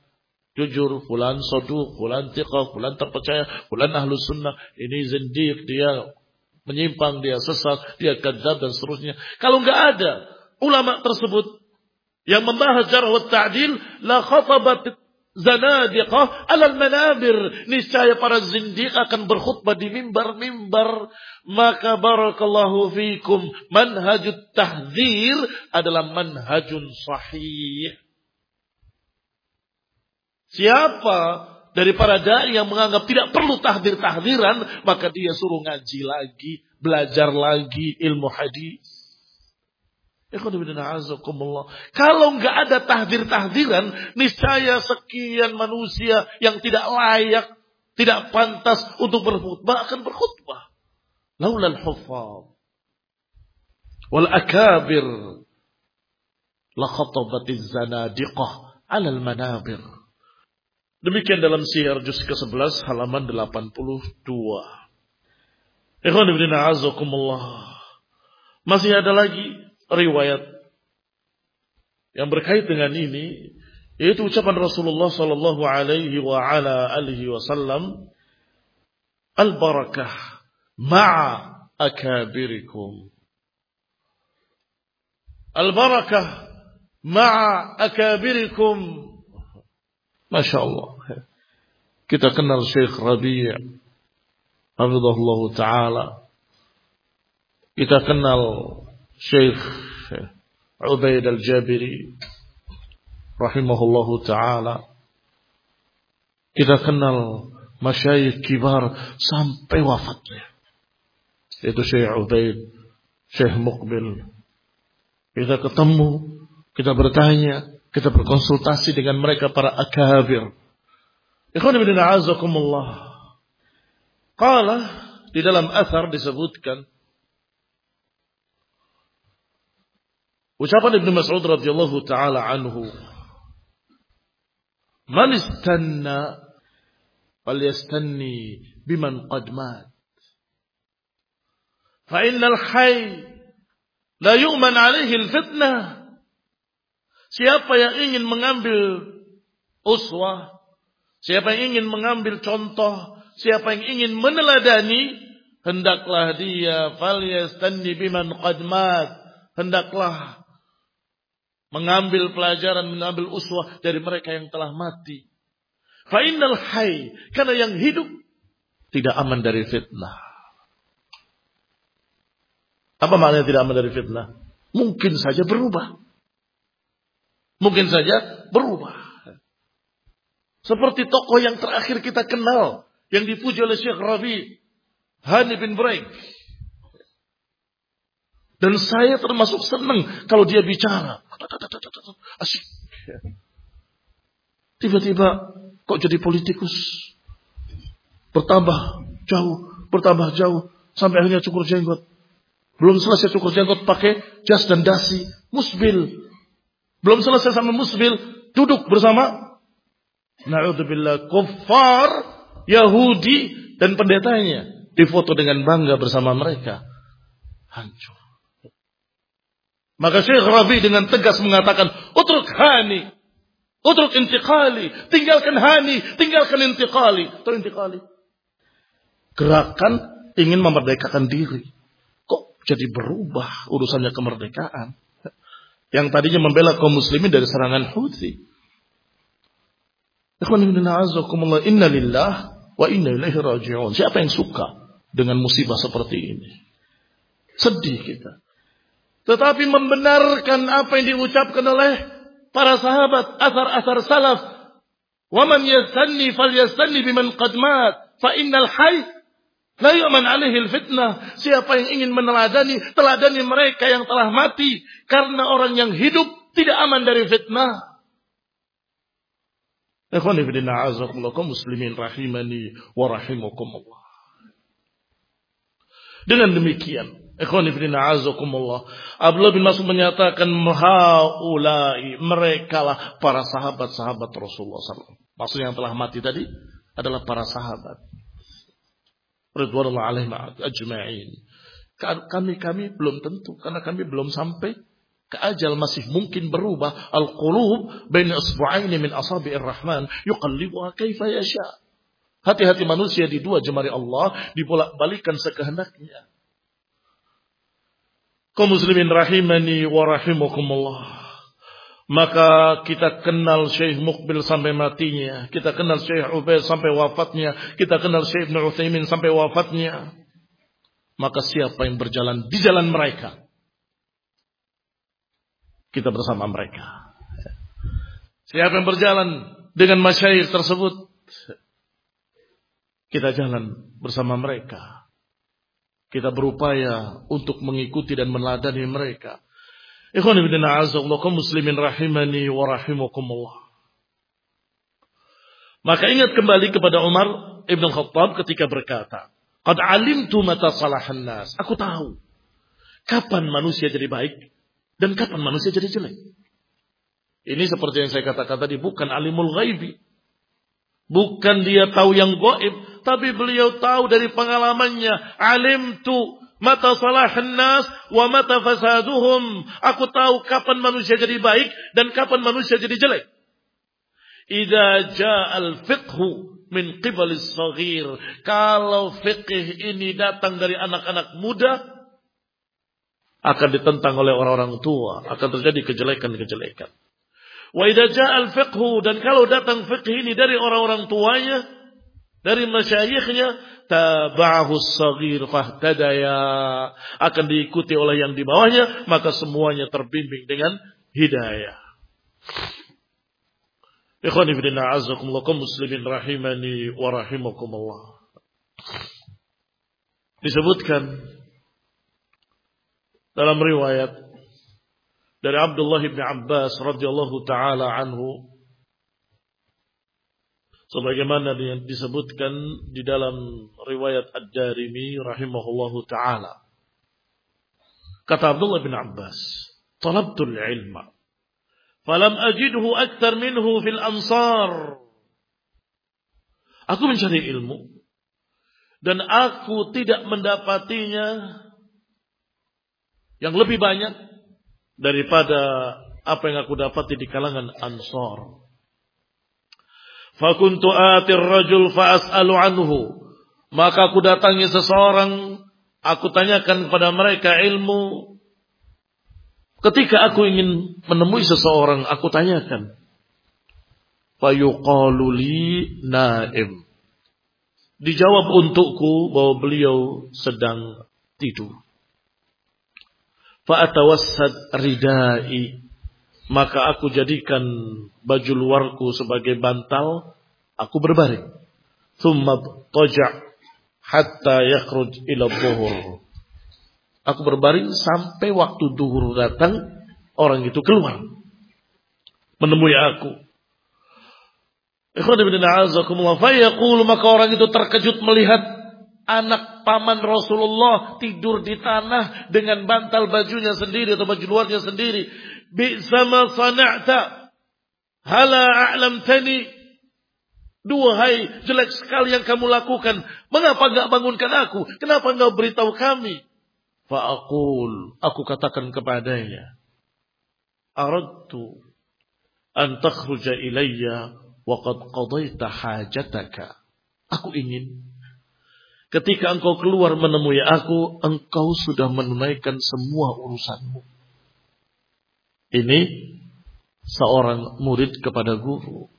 jujur, fulan soduk, fulan tiqah, fulan terpercaya, fulan ahlus sunnah, ini zindiq, dia menyimpang, dia sesat, dia kadzab dan seterusnya. Kalau nggak ada ulama tersebut yang membahas jarh wa ta'dil, la khatabat zanadiqah alal manabir. Niscaya para zindiq akan berkhutbah di mimbar-mimbar. Maka barakallahu fikum manhajut tahzir adalah manhajun sahih. Siapa dari para dai yang menganggap tidak perlu tahdir-tahdiran, maka dia suruh ngaji lagi, belajar lagi ilmu hadis. Kalau nggak ada tahdir-tahdiran, niscaya sekian manusia yang tidak layak, tidak pantas untuk berkhutbah akan berkhutbah. Laulal huffaz wal akabir la khatabatiz zanadiqah alal manabir. Demikian dalam sihir juz ke-11 halaman 82. Ikhwan ibn. Masih ada lagi riwayat yang berkait dengan ini yaitu ucapan Rasulullah sallallahu alaihi wa ala alihi wasallam al barakah ma'a akabirikum al barakah ma'a akabirikum Masya Allah. Kita kenal Syekh Rabi' Hafizahullah Ta'ala. Kita kenal Syekh Ubaid Al-Jabiri Rahimahullah Ta'ala. Kita kenal masyayikh kibar sampai wafatnya. Itu Syekh Ubaid, Syekh Mukbil. Kita ketemu, kita bertanya, kita berkonsultasi dengan mereka para akabir. Ikhwan ibn a'azakumullah. Qala di dalam asar disebutkan ucapan Ibnu Mas'ud radhiyallahu taala anhu. Man istanna falyastanni biman qad mat. Fa innal hayy la yu'man alaihi al-fitnah. Siapa yang ingin mengambil uswah, siapa yang ingin mengambil contoh, siapa yang ingin meneladani, hendaklah dia falyastanni biman qadmat, hendaklah mengambil pelajaran, mengambil uswah dari mereka yang telah mati. Fa innal hayy, karena yang hidup tidak aman dari fitnah. Apa maknanya tidak aman dari fitnah? Mungkin saja berubah. Mungkin saja berubah. Seperti tokoh yang terakhir kita kenal. Yang dipuji oleh Syekh Rabi. Hani bin Braik. Dan saya termasuk senang kalau dia bicara. Asik. Tiba-tiba kok jadi politikus. Bertambah jauh, bertambah jauh. Sampai akhirnya cukur jenggot. Belum selesai cukur jenggot pakai jas dan dasi. Musbil. Belum selesai sama musbil, duduk bersama Na'udzubillah kuffar Yahudi dan pendetanya difoto dengan bangga bersama mereka. Hancur. Maka Syekh Rabi dengan tegas mengatakan, "Utruk hani, utruk intiqali, tinggalkan hani, tinggalkan intiqali." Atau intiqali. Gerakan ingin memerdekakan diri. Kok jadi berubah urusannya kemerdekaan? yang tadinya membela kaum muslimin dari serangan Houthi. Inna lillah wa inna ilaihi raji'un. Siapa yang suka dengan musibah seperti ini? Sedih kita. Tetapi membenarkan apa yang diucapkan oleh para sahabat, asar-asar salaf. Waman yastanni fal yastanni biman qadmat. Fa innal hayy La yu'man alaihi fitnah. Siapa yang ingin meneladani, teladani mereka yang telah mati. Karena orang yang hidup tidak aman dari fitnah. Ikhwan ibn muslimin rahimani wa rahimakumullah. Dengan demikian, Abdullah bin Mas'ud menyatakan haulai mereka lah para sahabat-sahabat Rasulullah SAW. Maksudnya yang telah mati tadi adalah para sahabat. Ridwanullah ajma'in. Kami-kami belum tentu. Karena kami belum sampai ke ajal masih mungkin berubah. Al-qulub bain asbu'aini min asabi'ir rahman. Yuqallibuha kaifa yasha. Hati-hati manusia di dua jemari Allah dibolak-balikan sekehendaknya. Kaum muslimin rahimani wa rahimakumullah. Maka kita kenal Syekh Mukbil sampai matinya. Kita kenal Syekh Ubaid sampai wafatnya. Kita kenal Syekh Ibn Uthaymin sampai wafatnya. Maka siapa yang berjalan di jalan mereka? Kita bersama mereka. Siapa yang berjalan dengan masyair tersebut? Kita jalan bersama mereka. Kita berupaya untuk mengikuti dan meladani mereka. Ikhwan ibn a'azakullah muslimin rahimani wa rahimakumullah. Maka ingat kembali kepada Umar ibn Khattab ketika berkata, Qad alimtu mata salahan nas. Aku tahu kapan manusia jadi baik dan kapan manusia jadi jelek. Ini seperti yang saya katakan tadi, bukan alimul ghaibi. Bukan dia tahu yang goib, tapi beliau tahu dari pengalamannya. Alim tu Mata salahan nas wa mata fasaduhum. Aku tahu kapan manusia jadi baik dan kapan manusia jadi jelek. Idza ja'al fiqhu min qibalis saghir. Kalau fiqh ini datang dari anak-anak muda, akan ditentang oleh orang-orang tua. Akan terjadi kejelekan-kejelekan. Wa idza ja'al fiqhu. Dan kalau datang fiqh ini dari orang-orang tuanya, dari masyayikhnya, tabahu sagir fahtadaya akan diikuti oleh yang di bawahnya maka semuanya terbimbing dengan hidayah. Ikhwani fillah azakumullah kaum muslimin rahimani wa rahimakumullah. Disebutkan dalam riwayat dari Abdullah bin Abbas radhiyallahu taala anhu sebagaimana yang disebutkan di dalam riwayat Ad-Darimi rahimahullahu taala. Kata Abdullah bin Abbas, "Talabtul ilma falam ajidhu akthar minhu fil ansar." Aku mencari ilmu dan aku tidak mendapatinya yang lebih banyak daripada apa yang aku dapati di kalangan Ansor. Fakuntu atir rajul fa'as'alu anhu. Maka aku datangi seseorang, aku tanyakan kepada mereka ilmu. Ketika aku ingin menemui seseorang, aku tanyakan. Fayuqalu li naim. Dijawab untukku bahwa beliau sedang tidur. Fa'atawassad ridai. Maka aku jadikan baju luarku sebagai bantal. Aku berbaring. Thumma toja' hatta yakhruj ila dhuhur. Aku berbaring sampai waktu duhur datang. Orang itu keluar. Menemui aku. Ikhwan ibn a'azakumullah. Fayaqulu maka orang itu terkejut melihat anak paman Rasulullah tidur di tanah dengan bantal bajunya sendiri atau baju luarnya sendiri. Bi'sama sana'ta. Hala a'lamtani. Duhai jelek sekali yang kamu lakukan. Mengapa enggak bangunkan aku? Kenapa enggak beritahu kami? Fa'akul. Aku katakan kepadanya. Aradtu an takhruja ilayya Waqad qadaita hajataka. Aku ingin ketika engkau keluar menemui aku, engkau sudah menunaikan semua urusanmu. Ini seorang murid kepada guru.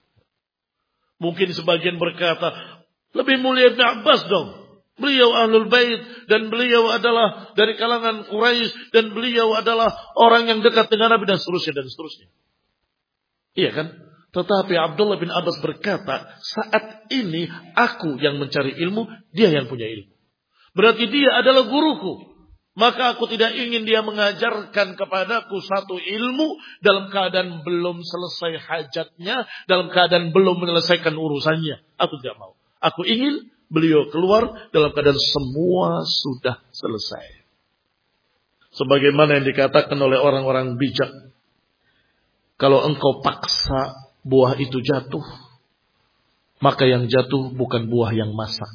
Mungkin sebagian berkata, lebih mulia Ibn Abbas dong. Beliau ahlul bait dan beliau adalah dari kalangan Quraisy dan beliau adalah orang yang dekat dengan Nabi dan seterusnya dan seterusnya. Iya kan? Tetapi Abdullah bin Abbas berkata, saat ini aku yang mencari ilmu, dia yang punya ilmu. Berarti dia adalah guruku. Maka aku tidak ingin dia mengajarkan kepadaku satu ilmu dalam keadaan belum selesai hajatnya, dalam keadaan belum menyelesaikan urusannya. Aku tidak mau. Aku ingin beliau keluar dalam keadaan semua sudah selesai. Sebagaimana yang dikatakan oleh orang-orang bijak. Kalau engkau paksa buah itu jatuh, maka yang jatuh bukan buah yang masak.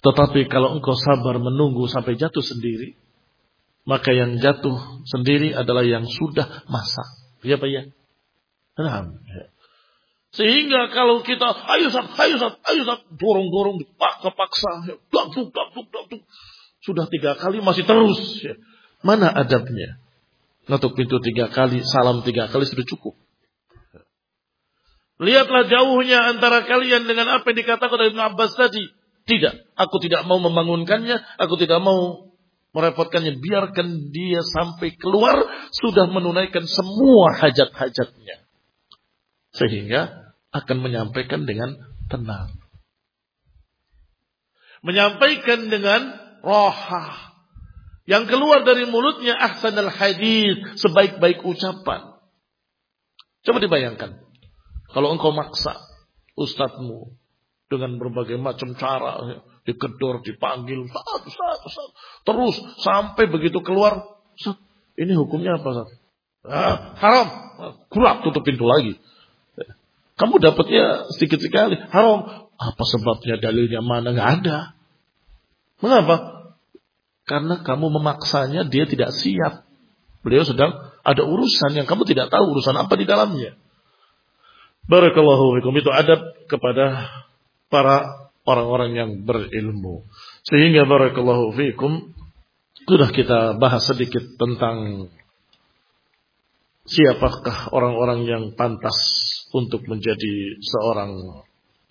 Tetapi kalau engkau sabar menunggu sampai jatuh sendiri, maka yang jatuh sendiri adalah yang sudah masak. Ya Pak ya? Nah, Sehingga kalau kita, ayo sat, ayo sat, ayo sat, dorong-dorong, dipaksa-paksa, duk, duk, duk, Sudah tiga kali masih terus. Ya. Mana adabnya? Ngetuk pintu tiga kali, salam tiga kali sudah cukup. Lihatlah jauhnya antara kalian dengan apa yang dikatakan oleh Ibn Abbas tadi. Tidak, aku tidak mau membangunkannya, aku tidak mau merepotkannya. Biarkan dia sampai keluar sudah menunaikan semua hajat-hajatnya. Sehingga akan menyampaikan dengan tenang. Menyampaikan dengan rohah. Yang keluar dari mulutnya ahsan al-hadith, sebaik-baik ucapan. Coba dibayangkan. Kalau engkau maksa ustadzmu dengan berbagai macam cara, dikedor, dipanggil, satu, satu, satu, terus sampai begitu keluar, ini hukumnya apa? Ah, haram, kurang tutup pintu lagi. Kamu dapatnya sedikit sekali, haram. Apa sebabnya, dalilnya mana? Nggak ada. Mengapa? Karena kamu memaksanya, dia tidak siap. Beliau sedang ada urusan yang kamu tidak tahu urusan apa di dalamnya. Barakallahu fikum itu adab kepada para orang-orang yang berilmu. Sehingga barakallahu fikum sudah kita bahas sedikit tentang siapakah orang-orang yang pantas untuk menjadi seorang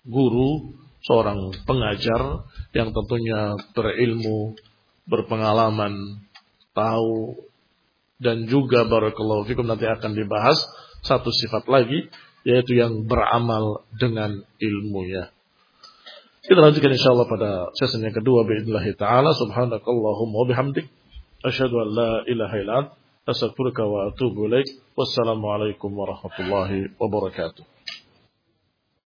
guru, seorang pengajar yang tentunya berilmu, berpengalaman, tahu dan juga barakallahu fikum nanti akan dibahas satu sifat lagi yaitu yang beramal dengan ilmunya. Kita lanjutkan insyaallah pada sesi yang kedua باذنillah taala subhanakallahumma wa bihamdik asyhadu an la ilaha illa anta astaghfiruka wa atubu ilaik wassalamu alaikum warahmatullahi wabarakatuh